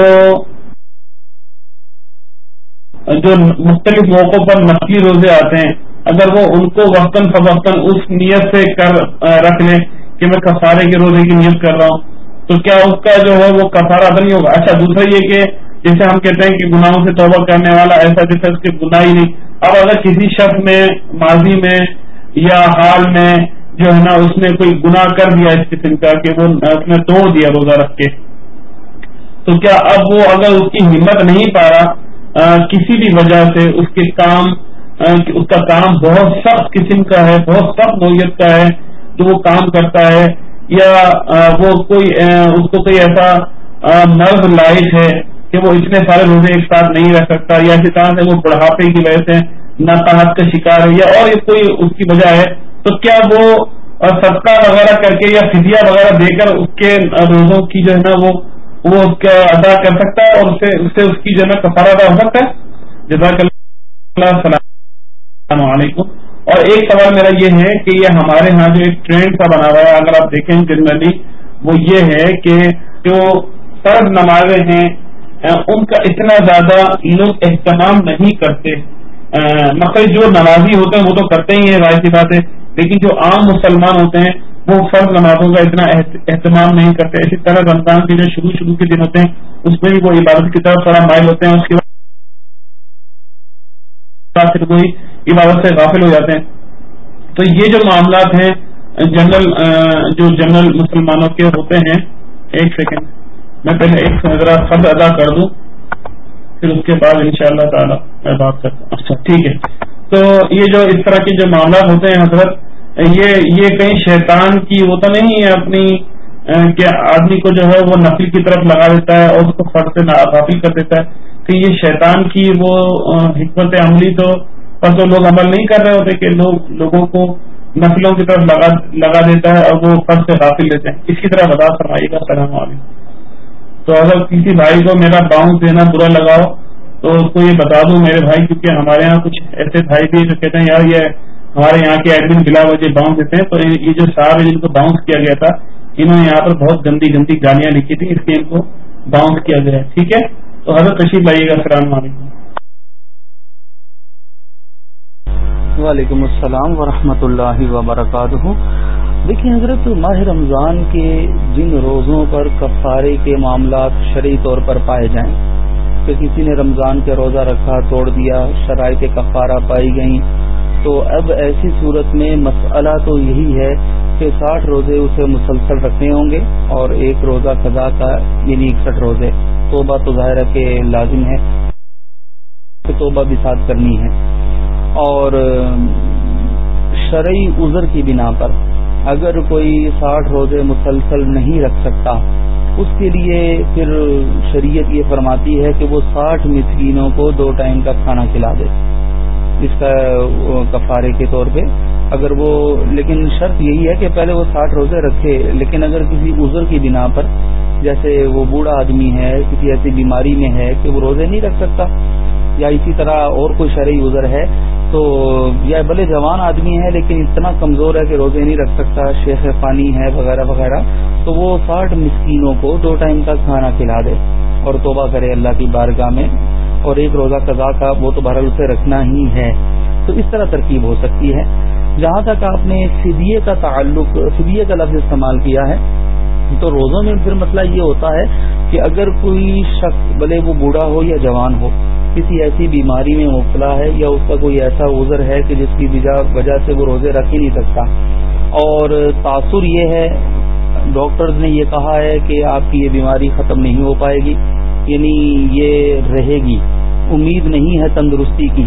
جو مختلف موقعوں پر نقلی روزے آتے ہیں، اگر وہ ان کو وقتاً فوقتاً اس نیت سے کر رکھ لیں کہ میں کفارے کے روزے کی نیت کر رہا ہوں۔ تو کیا اس کا جو ہے وہ کفارہ ادا نہیں ہوگا؟ اچھا دوسرا یہ کہ جیسے ہم کہتے ہیں کہ گناہوں سے توبہ کرنے والا ایسا جیسا اس کے گناہ ہی نہیں۔ اب اگر کسی شخص میں، ماضی میں یا حال میں جو ہے نا اس نے کوئی گناہ کر دیا اس قسم کا کہ وہ اس نے توڑ دیا روزہ رکھ کے، تو کیا اب وہ اگر اس کی ہمت نہیں پا رہا کسی بھی وجہ سے اس کے کام اس کا کام بہت سخت قسم کا ہے، بہت سخت نوعیت کا ہے جو وہ کام کرتا ہے، یا وہ کوئی اس کو کوئی ایسا مرض لائق ہے کہ وہ اتنے سارے روزے ایک ساتھ نہیں رہ سکتا، یا اسی طرح سے وہ بڑھاپے کی وجہ سے ناطاحت کا شکار ہے، یا اور کوئی اس کی وجہ ہے، تو کیا وہ صدقہ وغیرہ کر کے یا فضیا وغیرہ دے کر اس کے روزوں کی جو ہے نا وہ وہ اس کا ادا کر سکتا ہے اور اسے اس سے اس کی جو ہے نا کفارہ ادا ہو سکتا ہے؟ جزاک اللہ، السلام علیکم۔ اور ایک سوال میرا یہ ہے کہ یہ ہمارے ہاں جو ایک ٹرینڈ کا بنا ہوا ہے، اگر آپ دیکھیں جنرلی وہ یہ ہے کہ جو فرض نمازیں ہیں ان کا اتنا زیادہ لوگ اہتمام نہیں کرتے۔ مقصد جو نمازی ہوتے ہیں، وہ تو کرتے ہی ہیں رائے کی بات ہے۔ لیکن جو عام مسلمان ہوتے ہیں، وہ فرض نمازوں کا اتنا اہتمام نہیں کرتے۔ اسی طرح رمضان کے جو شروع شروع کے دن ہوتے ہیں، اس میں بھی وہ عبادت کی طرف تھوڑا مائل ہوتے ہیں۔ اس کے بعد پھر کوئی عبادت سے غافل ہو جاتے ہیں۔ تو یہ جو معاملات ہیں، جنرل جو جنرل مسلمانوں کے ہوتے ہیں، ایک سیکنڈ میں پہلے ایک ذرا فرد ادا کر دوں، پھر اس کے بعد ان شاء اللہ تعالی میں بات کرتا ہوں۔ اچھا ٹھیک ہے۔ تو یہ جو اس طرح کے جو معاملات ہوتے ہیں، حضرت، یہ یہ کہیں شیطان کی، وہ تو نہیں ہے اپنی کہ آدمی کو جو ہے وہ نفل کی طرف لگا دیتا ہے اور اس کو فرد سے غافل کر دیتا ہے۔ کہ یہ شیطان کی وہ حکمت عملی تو پر تو لوگ عمل نہیں کر رہے ہوتے کہ لوگ لوگوں کو نسلوں کی طرف لگا لگا دیتا ہے اور وہ فرض سے غافل لیتے ہیں۔ اس کی طرح بتا فرمائیے گا۔ السلام علیکم۔ تو اگر کسی بھائی کو میرا باؤنس دینا برا لگاؤ تو اس کو یہ بتا دوں میرے بھائی، کیونکہ ہمارے یہاں کچھ ایسے بھائی بھی جو کہتے ہیں، یار، یہ ہمارے یہاں کے ایڈمن بلا وجہ باؤنس دیتے ہیں۔ تو یہ جو صاحب ہے جن کو باؤنس کیا گیا تھا، انہوں نے یہاں پر بہت گندی گندی گالیاں لکھی تھی اس لیے ان کو باؤنس کیا گیا ہے۔ ٹھیک ہے؟ تو حضرت تشریف لائیے گا السلام علیکم۔
وعلیکم السلام ورحمۃ اللہ وبرکاتہ۔ دیکھیں حضرت، ماہ رمضان کے جن روزوں پر کفارے کے معاملات شرعی طور پر پائے جائیں، کہ کسی نے رمضان کے روزہ رکھا، توڑ دیا شرائط کفارہ پائی گئیں، تو اب ایسی صورت میں مسئلہ تو یہی ہے کہ ساٹھ روزے اسے مسلسل رکھنے ہوں گے اور ایک روزہ سزا کا یعنی اکسٹھ روزے۔ توبہ تو ظاہر ہے کہ لازم ہے، توبہ بھی ساتھ کرنی ہے۔ اور شرعی عذر کی بنا پر اگر کوئی ساٹھ روزے مسلسل نہیں رکھ سکتا، اس کے لیے پھر شریعت یہ فرماتی ہے کہ وہ ساٹھ مسکینوں کو دو ٹائم کا کھانا کھلا دے۔ اس کا کفارے کے طور پہ اگر وہ، لیکن شرط یہی ہے کہ پہلے وہ ساٹھ روزے رکھے، لیکن اگر کسی عذر کی بنا پر، جیسے وہ بوڑھا آدمی ہے، کسی ایسی بیماری میں ہے کہ وہ روزے نہیں رکھ سکتا یا اسی طرح اور کوئی شرعی عذر ہے، تو یا بھلے جوان آدمی ہے لیکن اتنا کمزور ہے کہ روزے نہیں رکھ سکتا، شیخ پانی ہے وغیرہ وغیرہ، تو وہ ساٹھ مسکینوں کو دو ٹائم کا کھانا کھلا دے اور توبہ کرے اللہ کی بارگاہ میں۔ اور ایک روزہ قضا کا وہ تو بہرحال اسے رکھنا ہی ہے۔ تو اس طرح ترکیب ہو سکتی ہے۔ جہاں تک آپ نے فدیے کا تعلق، فدیے کا لفظ استعمال کیا ہے، تو روزوں میں پھر مسئلہ یہ ہوتا ہے کہ اگر کوئی شخص بھلے وہ بوڑھا ہو یا جوان ہو، کسی ایسی بیماری میں مبتلا ہے یا اس کا کوئی ایسا عذر ہے کہ جس کی وجہ سے وہ روزے رکھ ہی نہیں سکتا۔ اور تاثر یہ ہے، ڈاکٹرز نے یہ کہا ہے کہ آپ کی یہ بیماری ختم نہیں ہو پائے گی یعنی یہ رہے گی۔ امید نہیں ہے تندرستی کی۔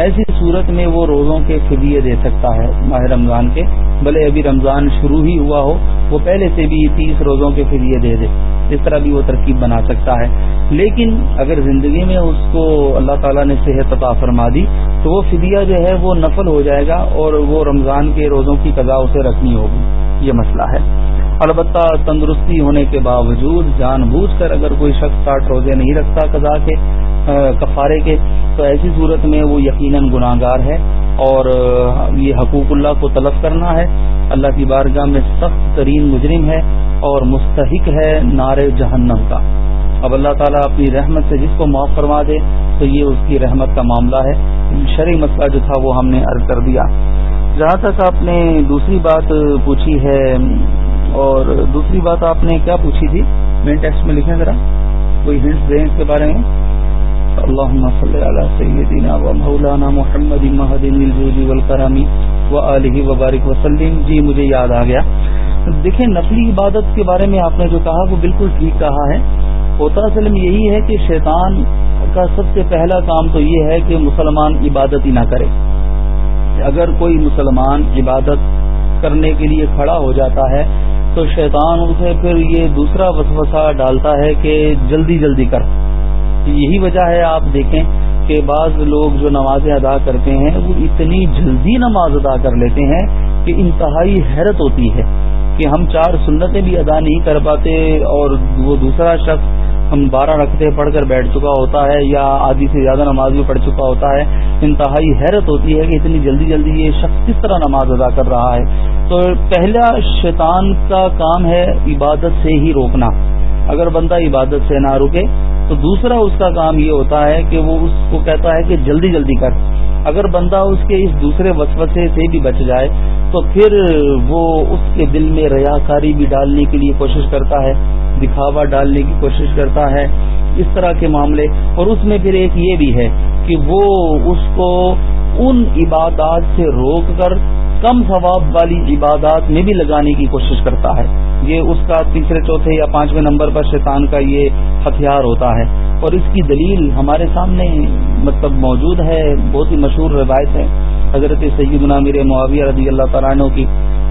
ایسی صورت میں وہ روزوں کے فدیے دے سکتا ہے ماہ رمضان کے۔ بھلے ابھی رمضان شروع ہی ہوا ہو، وہ پہلے سے بھی تیس روزوں کے فدیے دے دے۔ اس طرح بھی وہ ترکیب بنا سکتا ہے۔ لیکن اگر زندگی میں اس کو اللہ تعالیٰ نے صحت عطا فرما دی، تو وہ فدیہ جو ہے وہ نفل ہو جائے گا اور وہ رمضان کے روزوں کی قضا اسے رکھنی ہوگی۔ یہ مسئلہ ہے۔ البتہ تندرستی ہونے کے باوجود جان بوجھ کر اگر کوئی شخص ساٹھ روزے نہیں رکھتا قضا کے کفارے کے، تو ایسی صورت میں وہ یقیناً گناہ گار ہے اور یہ حقوق اللہ کو طلب کرنا ہے۔ اللہ کی بارگاہ میں سخت ترین مجرم ہے اور مستحق ہے نار جہنم کا۔ اب اللہ تعالیٰ اپنی رحمت سے جس کو معاف فرما دے، تو یہ اس کی رحمت کا معاملہ ہے۔ شرعی مسئلہ جو تھا وہ ہم نے عرض کر دیا۔ جہاں تک آپ نے دوسری بات پوچھی ہے اور دوسری بات آپ نے کیا پوچھی تھی؟ مین ٹیکسٹ میں لکھیں ذرا، کوئی ہنٹس دیں اس کے بارے میں؟ اللهم صل على سيدنا ومولانا محمد مهد الجود والكرم وآله وبارك وسلم جی مجھے یاد آ گیا۔ دیکھیں، نفلی عبادت کے بارے میں آپ نے جو کہا، وہ بالکل ٹھیک کہا ہے۔ ہوتا اصل میں یہی ہے کہ شیطان کا سب سے پہلا کام تو یہ ہے کہ مسلمان عبادت ہی نہ کرے۔ اگر کوئی مسلمان عبادت کرنے کے لیے کھڑا ہو جاتا ہے تو شیطان اسے پھر یہ دوسرا وسوسہ ڈالتا ہے کہ جلدی جلدی کر۔ یہی وجہ ہے آپ دیکھیں کہ بعض لوگ جو نمازیں ادا کرتے ہیں، وہ اتنی جلدی نماز ادا کر لیتے ہیں کہ انتہائی حیرت ہوتی ہے کہ ہم چار سنتیں بھی ادا نہیں کر پاتے اور وہ دوسرا شخص ہم بارہ رکھتے پڑھ کر بیٹھ چکا ہوتا ہے یا آدھی سے زیادہ نماز بھی پڑھ چکا ہوتا ہے، انتہائی حیرت ہوتی ہے کہ اتنی جلدی جلدی یہ شخص کس طرح نماز ادا کر رہا ہے۔ تو پہلا شیطان کا کام ہے عبادت سے ہی روکنا۔ اگر بندہ عبادت سے نہ رکے، تو دوسرا اس کا کام یہ ہوتا ہے کہ وہ اس کو کہتا ہے کہ جلدی جلدی کر۔ اگر بندہ اس کے اس دوسرے وسوسے سے بھی بچ جائے، تو پھر وہ اس کے دل میں ریاکاری بھی ڈالنے کے لیے کوشش کرتا ہے۔ دکھاوا ڈالنے کی کوشش کرتا ہے، اس طرح کے معاملے۔ اور اس میں پھر ایک یہ بھی ہے کہ وہ اس کو ان عبادات سے روک کر کم ثواب والی عبادات میں بھی لگانے کی کوشش کرتا ہے۔ یہ اس کا تیسرے، چوتھے یا پانچویں نمبر پر شیطان کا یہ ہتھیار ہوتا ہے۔ اور اس کی دلیل ہمارے سامنے مطلب موجود ہے، بہت ہی مشہور روایت ہے۔ حضرت سید میرے معاویہ رضی اللہ تعالیٰ عنہ کی۔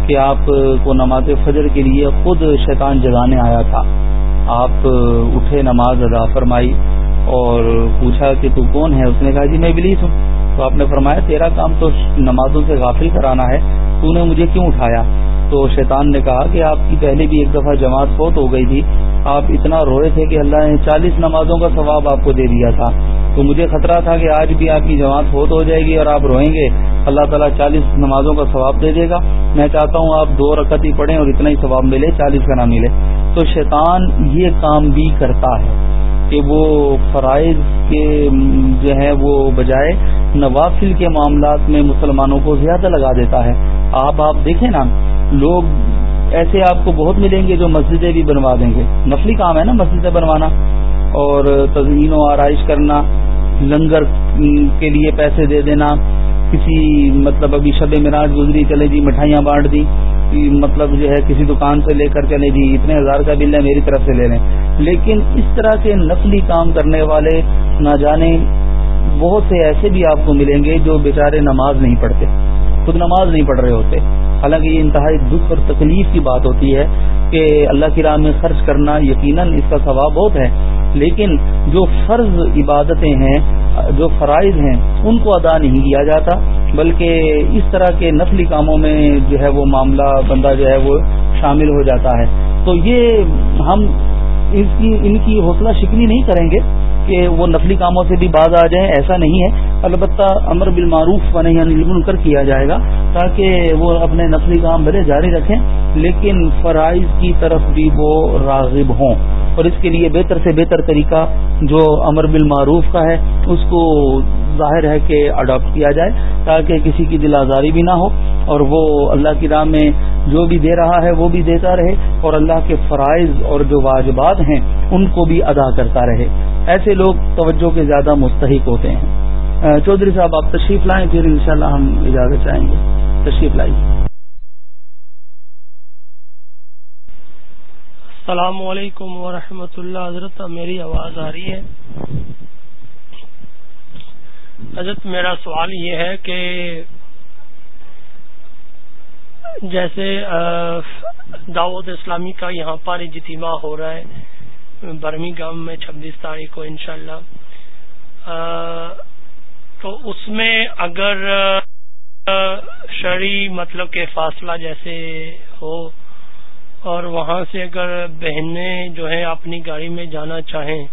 کہ آپ کو نماز فجر کے لیے خود شیطان جگانے آیا تھا۔ آپ اٹھے نماز ادا فرمائی اور پوچھا کہ تو کون ہے؟ اس نے کہا جی میں ابلیس ہوں۔ تو آپ نے فرمایا، تیرا کام تو نمازوں سے غافل کرانا ہے، تو نے مجھے کیوں اٹھایا؟ تو شیطان نے کہا کہ آپ کی پہلے بھی ایک دفعہ جماعت بہت ہو گئی تھی۔ آپ اتنا روئے تھے کہ اللہ نے چالیس نمازوں کا ثواب آپ کو دے دیا تھا۔ تو مجھے خطرہ تھا کہ آج بھی آپ کی جماعت بہت ہو جائے گی اور آپ روئیں گے۔ اللہ تعالیٰ چالیس نمازوں کا ثواب دے دے گا۔ میں چاہتا ہوں آپ دو رکعت ہی پڑھیں اور اتنا ہی ثواب ملے، چالیس کا نہ ملے۔ تو شیطان یہ کام بھی کرتا ہے۔ کہ وہ فرائض کے جو ہے وہ بجائے نوافل کے معاملات میں مسلمانوں کو زیادہ لگا دیتا ہے۔ آپ آپ دیکھیں نا، لوگ ایسے آپ کو بہت ملیں گے جو مسجدیں بھی بنوا دیں گے۔ نفلی کام ہے نا مسجدیں بنوانا اور تزئین و آرائش کرنا، لنگر کے لیے پیسے دے دینا، کسی مطلب ابھی شب مراج گزری، چلے جی مٹھائیاں بانٹ دی مطلب جو ہے کسی دکان سے لے کر چلے جی اتنے ہزار کا بل ہے، میری طرف سے لے لیں۔ لیکن اس طرح کے نسلی کام کرنے والے نہ جانے بہت سے ایسے بھی آپ کو ملیں گے جو بیچارے نماز نہیں پڑھتے، خود نماز نہیں پڑھ رہے ہوتے۔ حالانکہ یہ انتہائی دکھ اور تکلیف کی بات ہوتی ہے کہ اللہ کی راہ میں خرچ کرنا یقیناً اس کا ثواب بہت ہے۔ لیکن جو فرض عبادتیں ہیں، جو فرائض ہیں، ان کو ادا نہیں کیا جاتا، بلکہ اس طرح کے نفلی کاموں میں جو ہے وہ معاملہ بندہ جو ہے وہ شامل ہو جاتا ہے۔ تو یہ ہم ان کی حوصلہ شکنی نہیں کریں گے کہ وہ نفلی کاموں سے بھی باز آ جائیں، ایسا نہیں ہے۔ البتہ امر بالمعروف و نہیں کر کیا جائے گا تاکہ وہ اپنے نفلی کام بھلے جاری رکھیں، لیکن فرائض کی طرف بھی وہ راغب ہوں۔ اور اس کے لیے بہتر سے بہتر طریقہ جو امر بالمعروف کا ہے، اس کو ظاہر ہے کہ اڈاپٹ کیا جائے تاکہ کسی کی دل آزاری بھی نہ ہو اور وہ اللہ کی راہ میں جو بھی دے رہا ہے وہ بھی دیتا رہے اور اللہ کے فرائض اور جو واجبات ہیں ان کو بھی ادا کرتا رہے۔ ایسے لوگ توجہ کے زیادہ مستحق ہوتے ہیں۔ چودھری صاحب، آپ تشریف لائیں، پھر انشاءاللہ ہم اجازت چاہیں گے۔ تشریف لائیے۔
السلام علیکم ورحمۃ اللہ۔ حضرت، میری آواز آ رہی ہے۔ حضرت میرا سوال یہ ہے کہ جیسے دعوت اسلامی کا یہاں پر اجتماع ہو رہا ہے برمی گام میں چھبیس تاریخ کو انشاءاللہ تو اس میں اگر شرعی مطلب کہ فاصلہ جیسے ہو، اور وہاں سے اگر بہنیں جو ہیں اپنی گاڑی میں جانا چاہیں،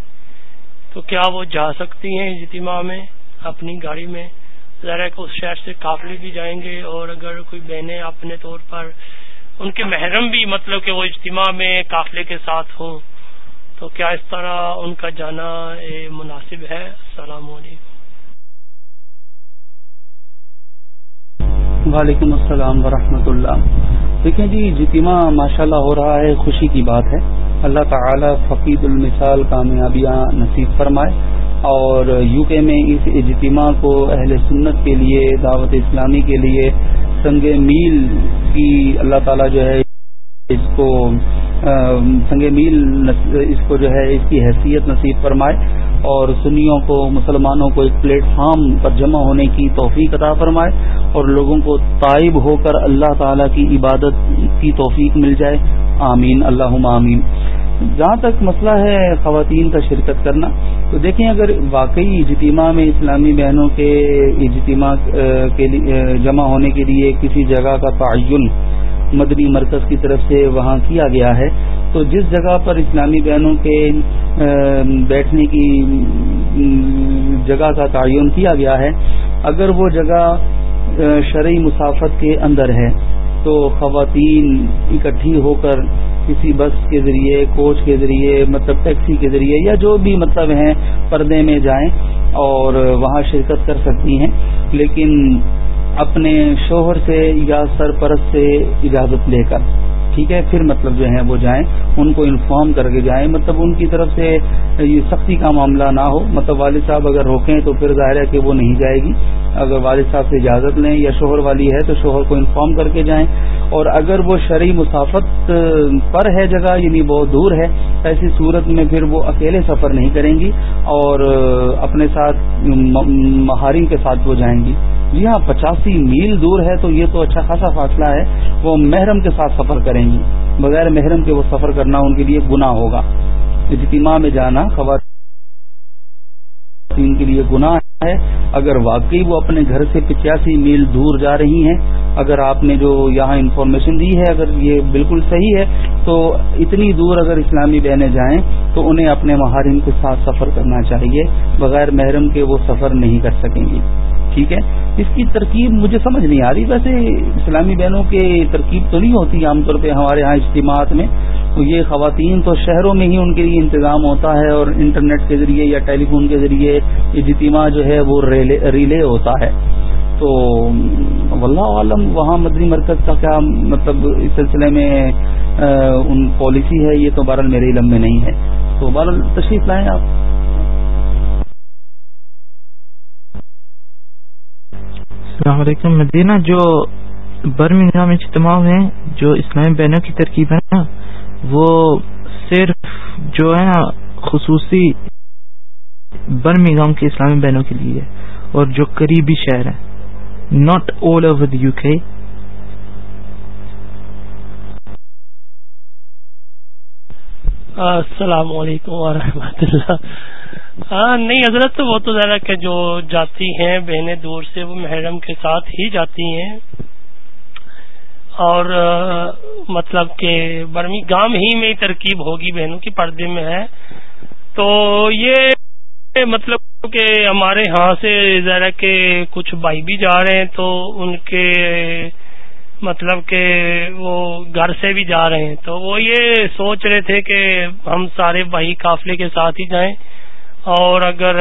تو کیا وہ جا سکتی ہیں اجتماع میں؟ اپنی گاڑی میں ذرا کہ اس شہر سے قافلے بھی جائیں گے اور اگر کوئی بہنیں اپنے طور پر ان کے محرم بھی مطلب کہ وہ اجتماع میں قافلے کے ساتھ ہوں، تو کیا اس طرح ان کا جانا مناسب ہے؟ السلام علیکم۔
وعلیکم السلام ورحمۃ اللہ دیکھیں جی اجتماع ماشاء اللہ ہو رہا ہے، خوشی کی بات ہے۔ اللہ تعالی فقید المثال کامیابیاں نصیب فرمائے۔ اور یو کے میں اس اجتماع کو اہل سنت کے لیے، دعوت اسلامی کے لیے سنگ میل کی اللہ تعالی جو ہے اس کو سنگ میل اس کو جو ہے اس کی حیثیت نصیب فرمائے اور سنیوں کو، مسلمانوں کو ایک پلیٹ فارم پر جمع ہونے کی توفیق عطا فرمائے اور لوگوں کو تائب ہو کر اللہ تعالی کی عبادت کی توفیق مل جائے۔ آمین۔ اللہ آمین۔ جہاں تک مسئلہ ہے خواتین کا شرکت کرنا، تو دیکھیں اگر واقعی اجتماع میں اسلامی بہنوں کے اجتماع کے جمع ہونے کے لیے کسی جگہ کا تعین مدنی مرکز کی طرف سے وہاں کیا گیا ہے، تو جس جگہ پر اسلامی بہنوں کے بیٹھنے کی جگہ کا تعین کیا گیا ہے، اگر وہ جگہ شرعی مسافت کے اندر ہے، تو خواتین اکٹھی ہو کر کسی بس کے ذریعے، کوچ کے ذریعے مطلب ٹیکسی کے ذریعے یا جو بھی مطلب ہیں پردے میں جائیں اور وہاں شرکت کر سکتی ہیں، لیکن اپنے شوہر سے یا سرپرست سے اجازت لے کر۔ ٹھیک ہے، پھر مطلب جو ہے وہ جائیں، ان کو انفارم کر کے جائیں۔ مطلب ان کی طرف سے یہ سختی کا معاملہ نہ ہو۔ مطلب والد صاحب اگر روکیں تو پھر ظاہر ہے کہ وہ نہیں جائے گی۔ اگر والد صاحب سے اجازت لیں یا شوہر والی ہے تو شوہر کو انفارم کر کے جائیں۔ اور اگر وہ شرعی مسافت پر ہے جگہ یعنی بہت دور ہے، ایسی صورت میں پھر وہ اکیلے سفر نہیں کریں گی اور اپنے ساتھ مہارین کے ساتھ وہ جائیں گی۔ جی ہاں پچاسی میل دور ہے تو یہ تو اچھا خاصا فاصلہ ہے۔ وہ محرم کے ساتھ سفر کریں نہیں۔ بغیر محرم کے وہ سفر کرنا ان کے لیے گناہ ہوگا۔ اجتماع میں جانا خواتین کے لیے گناہ ہے۔ اگر واقعی وہ اپنے گھر سے پچاسی میل دور جا رہی ہیں اگر آپ نے جو یہاں انفارمیشن دی ہے، اگر یہ بالکل صحیح ہے، تو اتنی دور اگر اسلامی بہنیں جائیں، تو انہیں اپنے مہارن کے ساتھ سفر کرنا چاہیے، بغیر محرم کے وہ سفر نہیں کر سکیں گی۔ ٹھیک ہے؟ اس کی ترکیب مجھے سمجھ نہیں آ رہی۔ ویسے اسلامی بہنوں کی ترکیب تو نہیں ہوتی عام طور پہ ہمارے ہاں اجتماعات میں، تو یہ خواتین تو شہروں میں ہی ان کے لیے انتظام ہوتا ہے اور انٹرنیٹ کے ذریعے یا ٹیلی فون کے ذریعے اجتماع جو ہے وہ ریلے ہوتا ہے۔ تو واللہ عالم وہاں مدنی مرکز کا کیا مطلب اس سلسلے میں ان پالیسی ہے، یہ تو بہرحال میرے علم میں نہیں ہے۔ تو بہرحال تشریف لائیں آپ۔
السلام علیکم، مدینہ، جو برمی نظام اجتماع ہیں جو اسلامی بہنوں کی ترکیب ہے نا، وہ صرف جو ہے نا، خصوصی برمی کے اسلامی بہنوں کے لیے اور جو قریبی شہر ہیں ناٹ آل اوور یو کے
السلام علیکم ورحمۃ اللہ نہیں، حضرت، وہ تو ذرا کہ جو جاتی ہیں بہنیں دور سے، وہ محرم کے ساتھ ہی جاتی ہیں۔ اور مطلب کہ برمی گام ہی میں ترکیب ہوگی بہنوں کی، پردے میں ہے۔ تو یہ مطلب کہ ہمارے ہاں سے ذرا کہ کچھ بھائی بھی جا رہے ہیں تو ان کے مطلب کہ وہ گھر سے بھی جا رہے ہیں۔ تو وہ یہ سوچ رہے تھے کہ ہم سارے بھائی قافلے کے ساتھ ہی جائیں اور اگر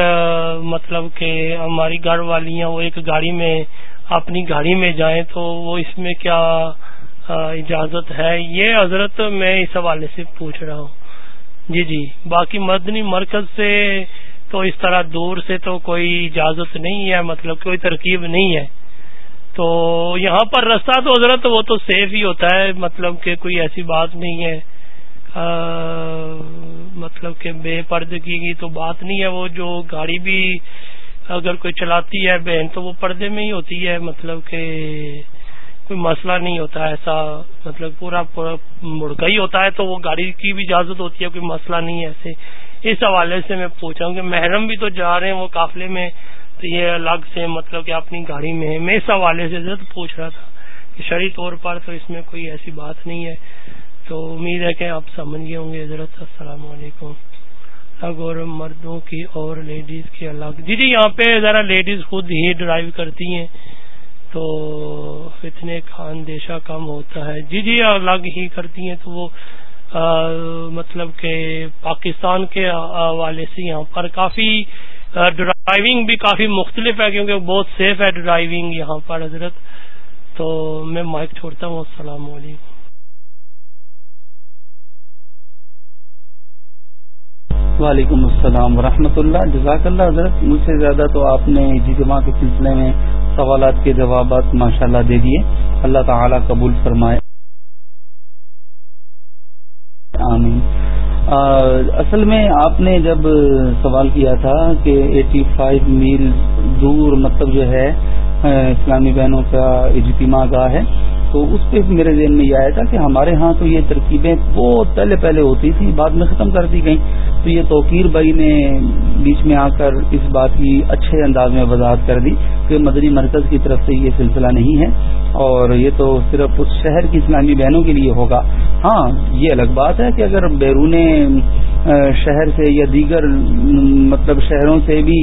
مطلب کہ ہماری گھر والیاں وہ ایک گاڑی میں، اپنی گاڑی میں جائیں تو وہ اس میں کیا اجازت ہے؟ یہ حضرت میں اس حوالے سے پوچھ رہا ہوں۔ جی جی باقی مدنی مرکز سے تو اس طرح دور سے تو کوئی اجازت نہیں ہے مطلب کوئی ترکیب نہیں ہے۔ تو یہاں پر رستہ تو حضرت وہ تو سیف ہی ہوتا ہے مطلب کہ کوئی ایسی بات نہیں ہے۔ مطلب کہ بے پردگی کی تو بات نہیں ہے، وہ جو گاڑی بھی اگر کوئی چلاتی ہے بہن تو وہ پردے میں ہی ہوتی ہے مطلب کہ کوئی مسئلہ نہیں ہوتا ایسا۔ مطلب پورا پورا مڑکا ہی ہوتا ہے تو وہ گاڑی کی بھی اجازت ہوتی ہے، کوئی مسئلہ نہیں ہے ایسے۔ اس حوالے سے میں پوچھا ہوں کہ محرم بھی تو جا رہے ہیں، وہ قافلے میں، تو یہ الگ سے مطلب کہ اپنی گاڑی میں ہے میں اس حوالے سے پوچھ رہا تھا کہ شرعی طور پر تو اس میں کوئی ایسی بات نہیں ہے۔ تو امید ہے کہ آپ سمجھ گئے ہوں گے۔ حضرت، السلام علیکم۔ الگ اور مردوں کی اور لیڈیز کی الگ۔ جی جی یہاں پہ ذرا لیڈیز خود ہی ڈرائیو کرتی ہیں، تو اتنے کا اندیشہ کم ہوتا ہے۔ جی جی الگ ہی کرتی ہیں، تو وہ مطلب کہ پاکستان کے حوالے سے یہاں پر کافی ڈرائیونگ بھی کافی مختلف ہے کیونکہ بہت سیف ہے ڈرائیونگ یہاں پر حضرت۔ تو میں مائک چھوڑتا ہوں، السلام علیکم۔
وعلیکم السلام ورحمۃ اللہ۔ جزاک اللہ حضرت، مجھ سے زیادہ تو آپ نے جی اجتماع کے سلسلے میں سوالات کے جوابات ماشاء اللہ دے دیے۔ اللہ تعالی قبول فرمائے۔ آمین۔ اصل میں آپ نے جب سوال کیا تھا کہ ایٹی فائیو میل دور مطلب جو ہے اسلامی بہنوں کا اجتماع گاہ ہے تو اس پہ میرے ذہن میں یہ آیا تھا کہ ہمارے ہاں تو یہ ترکیبیں بہت پہلے پہلے ہوتی تھی بعد میں ختم کر دی گئیں۔ تو یہ توقیر بھائی نے بیچ میں آ کر اس بات کی اچھے انداز میں وضاحت کر دی کہ مدنی مرکز کی طرف سے یہ سلسلہ نہیں ہے اور یہ تو صرف اس شہر کی اسلامی بہنوں کے لیے ہوگا۔ ہاں یہ الگ بات ہے کہ اگر بیرون شہر سے یا دیگر مطلب شہروں سے بھی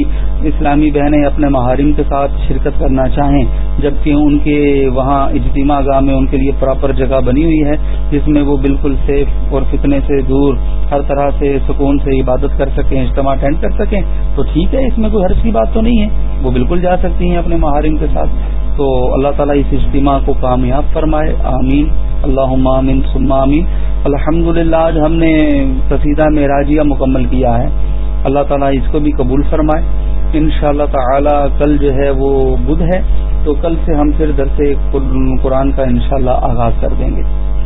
اسلامی بہنیں اپنے محارم کے ساتھ شرکت کرنا چاہیں، جبکہ ان کے وہاں اجتماع گاہ میں ان کے لیے پراپر جگہ بنی ہوئی ہے، جس میں وہ بالکل سیف اور فتنے سے دور، ہر طرح سے سکون سے عبادت کر سکیں، اجتماع اٹینڈ کر سکیں، تو ٹھیک ہے، اس میں کوئی حرض کی بات تو نہیں ہے۔ وہ بالکل جا سکتی ہیں اپنے محارم کے ساتھ۔ تو اللہ تعالیٰ اس اجتماع کو کامیاب فرمائے۔ آمین۔ اللہ امین سما امین الحمد للہ آج ہم نے قصیدہ معراجیہ مکمل کیا ہے۔ اللہ تعالیٰ اس کو بھی قبول فرمائے۔ ان شاء اللہ تعالی، کل جو ہے وہ بدھ ہے۔ تو کل سے ہم پھر درس قرآن کا انشاءاللہ آغاز کر دیں گے۔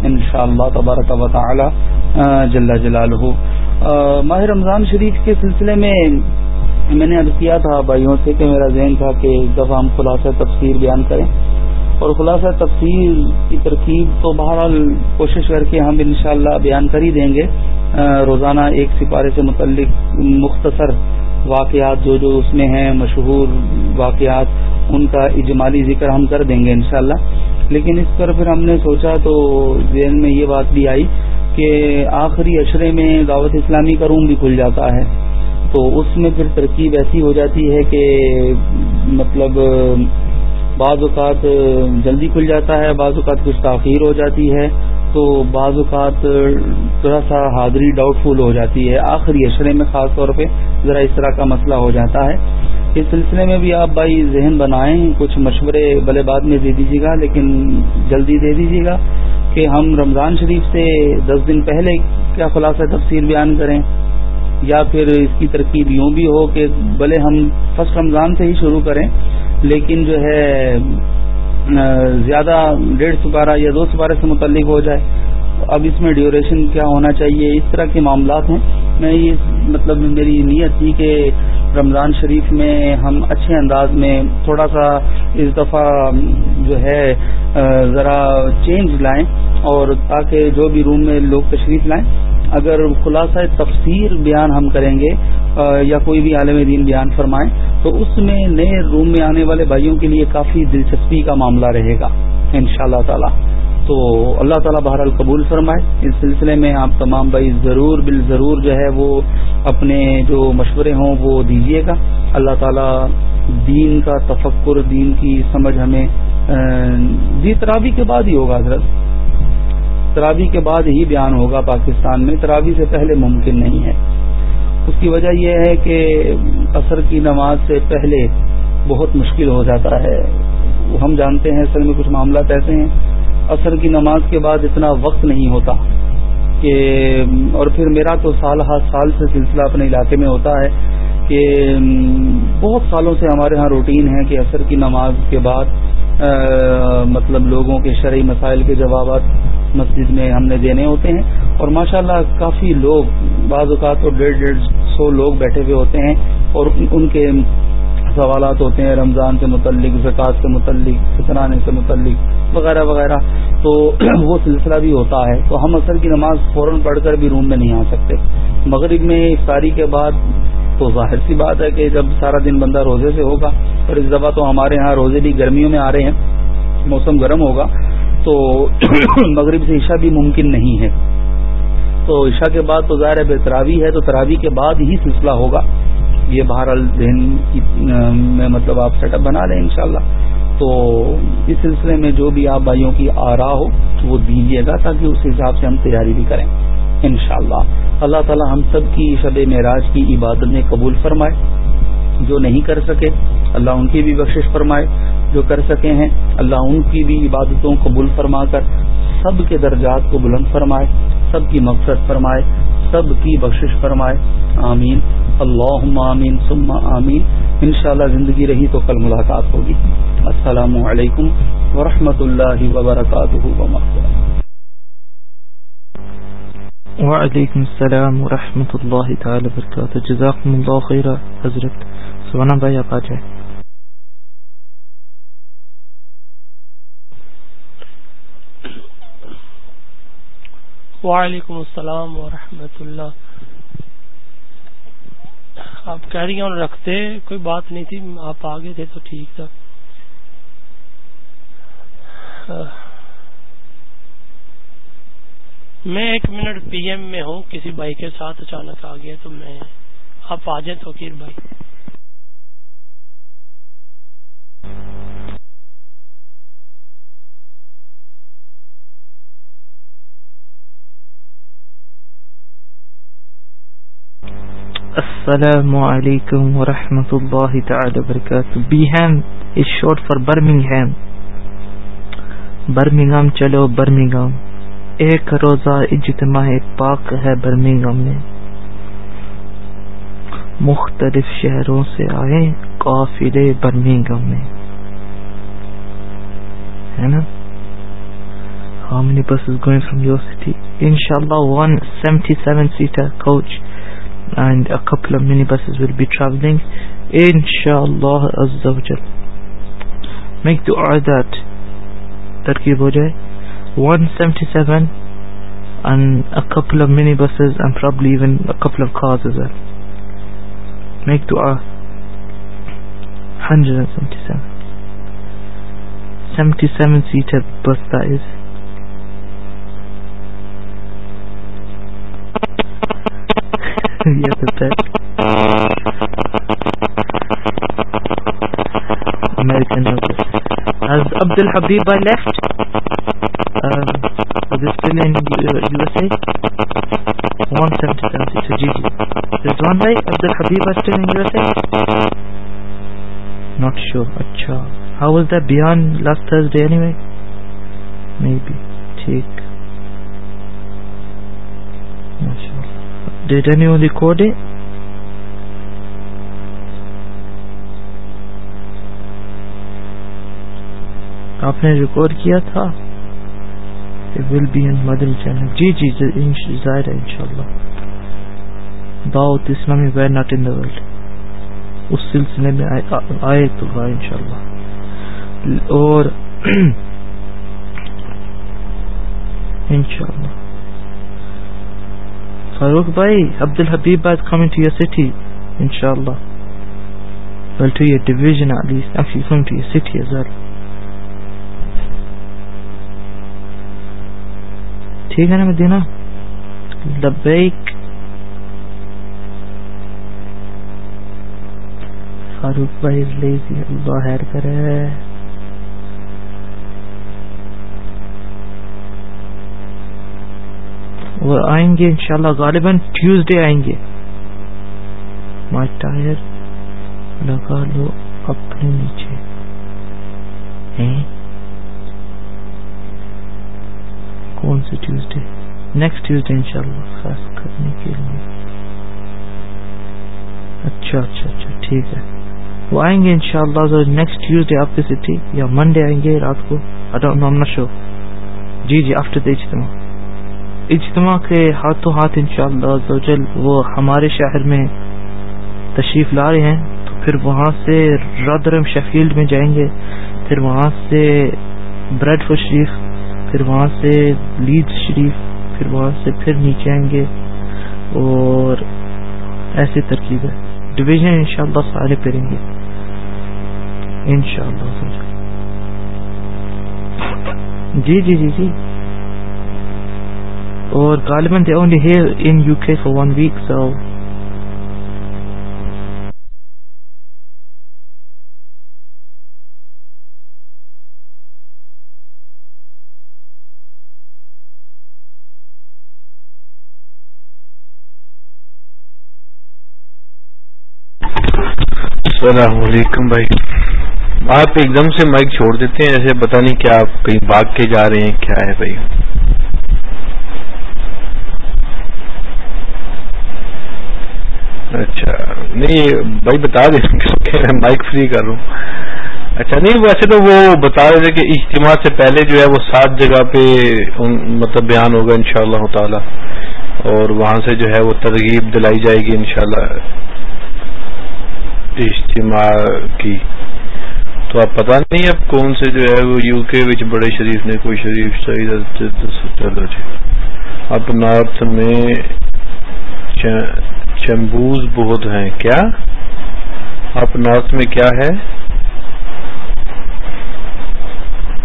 ان شاء اللہ تبارک و تعالی جل جلال ہو ماہ رمضان شریف کے سلسلے میں میں نے عرض کیا تھا بھائیوں سے کہ میرا ذہن تھا کہ ایک دفعہ ہم خلاصہ تفسیر بیان کریں۔ اور خلاصہ تفسیر کی ترکیب تو بہرحال کوشش کر کے ہم انشاءاللہ بیان کر ہی دیں گے۔ روزانہ ایک سپارے سے متعلق مختصر واقعات جو جو اس میں ہیں، مشہور واقعات، ان کا اجمالی ذکر ہم کر دیں گے انشاءاللہ۔ لیکن اس پر پھر ہم نے سوچا تو ذہن میں یہ بات بھی آئی کہ آخری اشرے میں دعوت اسلامی کا روم بھی کھل جاتا ہے۔ تو اس میں پھر ترکیب ایسی ہو جاتی ہے کہ مطلب بعض اوقات جلدی کھل جاتا ہے، بعض اوقات کچھ تاخیر ہو جاتی ہے۔ تو بعض اوقات تھوڑا سا حاضری ڈاؤٹ فل ہو جاتی ہے۔ آخری اشرے میں خاص طور پہ ذرا اس طرح کا مسئلہ ہو جاتا ہے۔ اس سلسلے میں بھی آپ بھائی ذہن بنائیں، کچھ مشورے بلے بعد میں دے دیجیے گا، لیکن جلدی دے دیجیے گا کہ ہم رمضان شریف سے دس دن پہلے کیا خلاصہ تفصیل بیان کریں، یا پھر اس کی ترکیب یوں بھی ہو کہ بھلے ہم فرسٹ رمضان سے ہی شروع کریں، لیکن جو ہے زیادہ ڈیڑھ سپارہ یا دو سپارے سے متعلق ہو جائے۔ اب اس میں ڈیوریشن کیا ہونا چاہیے؟ اس طرح کے معاملات ہیں۔ میں یہ مطلب میری نیت تھی کہ رمضان شریف میں ہم اچھے انداز میں تھوڑا سا اس دفعہ جو ہے ذرا چینج لائیں اور تاکہ جو بھی روم میں لوگ تشریف لائیں۔ اگر خلاصہ تفسیر بیان ہم کریں گے یا کوئی بھی عالم دین بیان فرمائیں تو اس میں نئے روم میں آنے والے بھائیوں کے لیے کافی دلچسپی کا معاملہ رہے گا ان شاء اللہ تعالی۔ تو اللہ تعالیٰ بہرحال قبول فرمائے۔ اس سلسلے میں آپ تمام بھائی ضرور بال ضرور جو ہے وہ اپنے جو مشورے ہوں وہ دیجیے گا۔ اللہ تعالیٰ دین کا تفکر، دین کی سمجھ ہمیں جی ترابی کے بعد ہی ہوگا حضرت۔ ترابی کے بعد ہی بیان ہوگا پاکستان میں۔ ترابی سے پہلے ممکن نہیں ہے۔ اس کی وجہ یہ ہے کہ عصر کی نماز سے پہلے بہت مشکل ہو جاتا ہے۔ ہم جانتے ہیں اصل میں کچھ معاملات ایسے ہیں۔ عصر کی نماز کے بعد اتنا وقت نہیں ہوتا کہ، اور پھر میرا تو سال ہر سال سے سلسلہ اپنے علاقے میں ہوتا ہے کہ، بہت سالوں سے ہمارے ہاں روٹین ہے کہ عصر کی نماز کے بعد مطلب لوگوں کے شرعی مسائل کے جوابات مسجد میں ہم نے دینے ہوتے ہیں۔ اور ماشاءاللہ کافی لوگ، بعض اوقات تو ڈیڑھ ڈیڑھ سو لوگ بیٹھے ہوئے ہوتے ہیں اور ان کے سوالات ہوتے ہیں، رمضان سے متعلق، زکوٰۃ سے متعلق، فطرانے سے متعلق وغیرہ وغیرہ۔ تو وہ سلسلہ بھی ہوتا ہے۔ تو ہم اثر کی نماز فوراً پڑھ کر بھی روم میں نہیں آ سکتے۔ مغرب میں افطاری کے بعد تو ظاہر سی بات ہے کہ جب سارا دن بندہ روزے سے ہوگا، اور اس دفعہ تو ہمارے ہاں روزے بھی گرمیوں میں آ رہے ہیں، موسم گرم ہوگا، تو مغرب سے عشاء بھی ممکن نہیں ہے۔ تو عشاء کے بعد تو ظاہر ہے تراوی ہے، تو تراوی کے بعد ہی سلسلہ ہوگا۔ یہ بہرحال ذہن میں مطلب آپ سیٹ اپ بنا لیں انشاءاللہ۔ تو اس سلسلے میں جو بھی آپ بھائیوں کی آ رہا ہو، وہ دیجیے گا تاکہ اس حساب سے ہم تیاری بھی کریں۔ انشاءاللہ۔ اللہ تعالی ہم سب کی شب معراج کی عبادت میں قبول فرمائے۔ جو نہیں کر سکے، اللہ ان کی بھی بخشش فرمائے۔ جو کر سکے ہیں، اللہ ان کی بھی عبادتوں قبول فرما کر سب کے درجات کو بلند فرمائے، سب کی مقصد فرمائے، سب کی بخشش فرمائے۔ آمین۔ اللہ آمین، ثم آمین۔ انشاءاللہ زندگی رہی تو کل ملاقات ہوگی۔ السلام علیکم ورحمۃ اللہ وبرکاتہ۔
وعلیکم السلام ورحمۃ اللہ تعالی وبرکاتہ۔ جزاکم اللہ خیر حضرت سونا بھائی، آپ آ جائیں۔
وعلیکم السلام ورحمۃ اللہ۔ آپ کہہ رہی ہیں رکھتے، کوئی بات نہیں تھی، آپ آگے تھے تو ٹھیک تھا۔ میں ایک منٹ پی ایم میں ہوں، کسی بھائی کے ساتھ اچانک آ گیا تو میں آپ آ جائیں تو بھائی۔
السلام علیکم ورحمۃ اللہ تعالی وبرکاتہ۔ بیہم is short for Birmingham Birmingham چلو برمنگم ایک روزہ اجتماع پاک ہے برمنگم میں۔ مختلف شہروں سے آئے قافلے برمنگم میں۔ ہے نا؟ How many bus is going from your city ان شاء اللہ one seventy seven seater coach and couple of many buses will be travelling ان شاء اللہ میک دو آر دیٹ ترکیب ہو جائے۔ 177 and a couple of minibuses and probably even a couple of cars as well make dua 177 77 seater bus that is yes, it's it. American notice. Has Abdul Habiba left? Rizwan بھائی Abdul Habib hostel not sure اچھا how was the بیان last Thursday anyway maybe ٹھیک that any record ہے آپ نے record کیا تھا will be in mother channel جی جی ظاہر ہے انشاءاللہ دعوت اسلامی ویر ناٹ ان دا ورلڈ اس سلسلے میں آئے تو گا انشاءاللہ اور انشاءاللہ فاروق bhai Abdul Habib is coming to your city inshallah. Well to your division at least actually coming to your city as well. ٹھیک ہے نا مدینہ؟ لبیک۔ فاروق بھائی لیزی اللہ خیر کرے۔ وہ آئیں گے انشاءاللہ، غالباً ٹیوزڈے آئیں گے۔ مائی ٹائر لگا لو اپنے نیچے۔ کون سی ٹیوزڈے؟ نیکسٹ ٹیوزڈے انشاءاللہ خاص کرنے کے لیے۔ اچھا اچھا اچھا ٹھیک ہے۔ وہ آئیں گے انشاءاللہ نیکسٹ ٹیوزڈے آپ کی سٹی یا منڈے آئیں گے رات کو۔ شو جی جی آفٹر دے اجتماع۔ اجتماع کے ہاتھوں ہاتھ انشاءاللہ شاء وہ ہمارے شہر میں تشریف لا رہے ہیں۔ تو پھر وہاں سے رادرم شیفیلڈ میں جائیں گے۔ پھر وہاں سے بریڈ فور شریف پھر وہاں سے لیڈ شریف، پھر وہاں سے پھر نیچے آئیں گے اور ایسی ترکیب ہے۔ ڈویژن انشاءاللہ سارے پھریں گے۔ انشاءاللہ جی جی جی جی۔ اور غالباً they only here in U K for one week so
السلام علیکم بھائی۔ آپ ایک دم سے مائک چھوڑ دیتے ہیں، ایسے پتا نہیں کیا آپ کہیں بھاگ کے جا رہے ہیں، کیا ہے بھائی۔ اچھا نہیں بھائی بتا دیں مائک فری کر رہا ہوں۔ اچھا نہیں، ویسے تو وہ بتا رہے تھے کہ اجتماع سے پہلے جو ہے وہ سات جگہ پہ مطلب بیان ہوگا ان شاء اللہ تعالی، اور وہاں سے جو ہے وہ ترغیب دلائی جائے گی انشاءاللہ۔ اجتماع کی۔ تو آپ پتا نہیں اب کون سے جو ہے وہ یو کے بڑے شریف نے کوئی شریف چاہیے چلو جی۔ اب نارتھ میں چمبوز بہت ہیں۔ کیا؟ اب نارتھ میں کیا ہے؟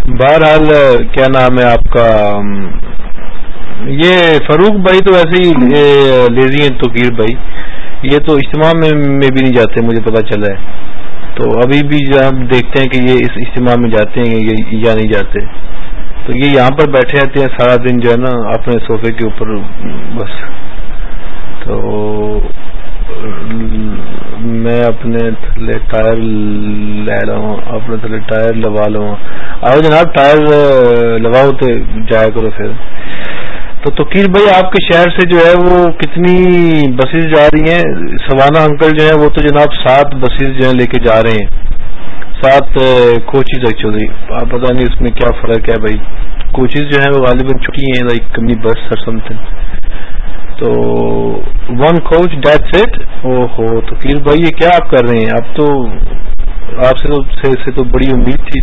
بہرحال کیا نام ہے آپ کا؟ یہ فاروق بھائی تو ایسے ہی لیزی ہیں توقیر بھائی۔ یہ تو اجتماع میں بھی نہیں جاتے، مجھے پتا چلا ہے۔ تو ابھی بھی ہم دیکھتے ہیں کہ یہ اس اجتماع میں جاتے ہیں یا نہیں جاتے۔ تو یہ یہاں پر بیٹھے رہتے ہیں، سارا دن جو ہے نا، اپنے صوفے کے اوپر، بس۔ تو میں اپنے تھلے ٹائر لے رہا ہوں، اپنے تھلے ٹائر لوا لوں۔ آؤ جناب، ٹائر لواؤ تو جایا کرو پھر۔ تو توقیر بھائی، آپ کے شہر سے جو ہے وہ کتنی بسیز جا رہی ہیں؟ سوانا انکل جو ہے وہ تو جناب سات بسیز جو ہے لے کے جا رہے ہیں۔ سات کوچز ایکچولی آپ پتا نہیں اس میں کیا فرق ہے بھائی۔ کوچز جو ہے وہ غالباً چھٹی ہیں لائک کمی بس اور سم تھنگ تو ون کوچ ڈیٹ سیٹ او ہو تو بھائی، یہ کیا آپ کر رہے ہیں؟ اب تو، آپ سے تو بڑی امید تھی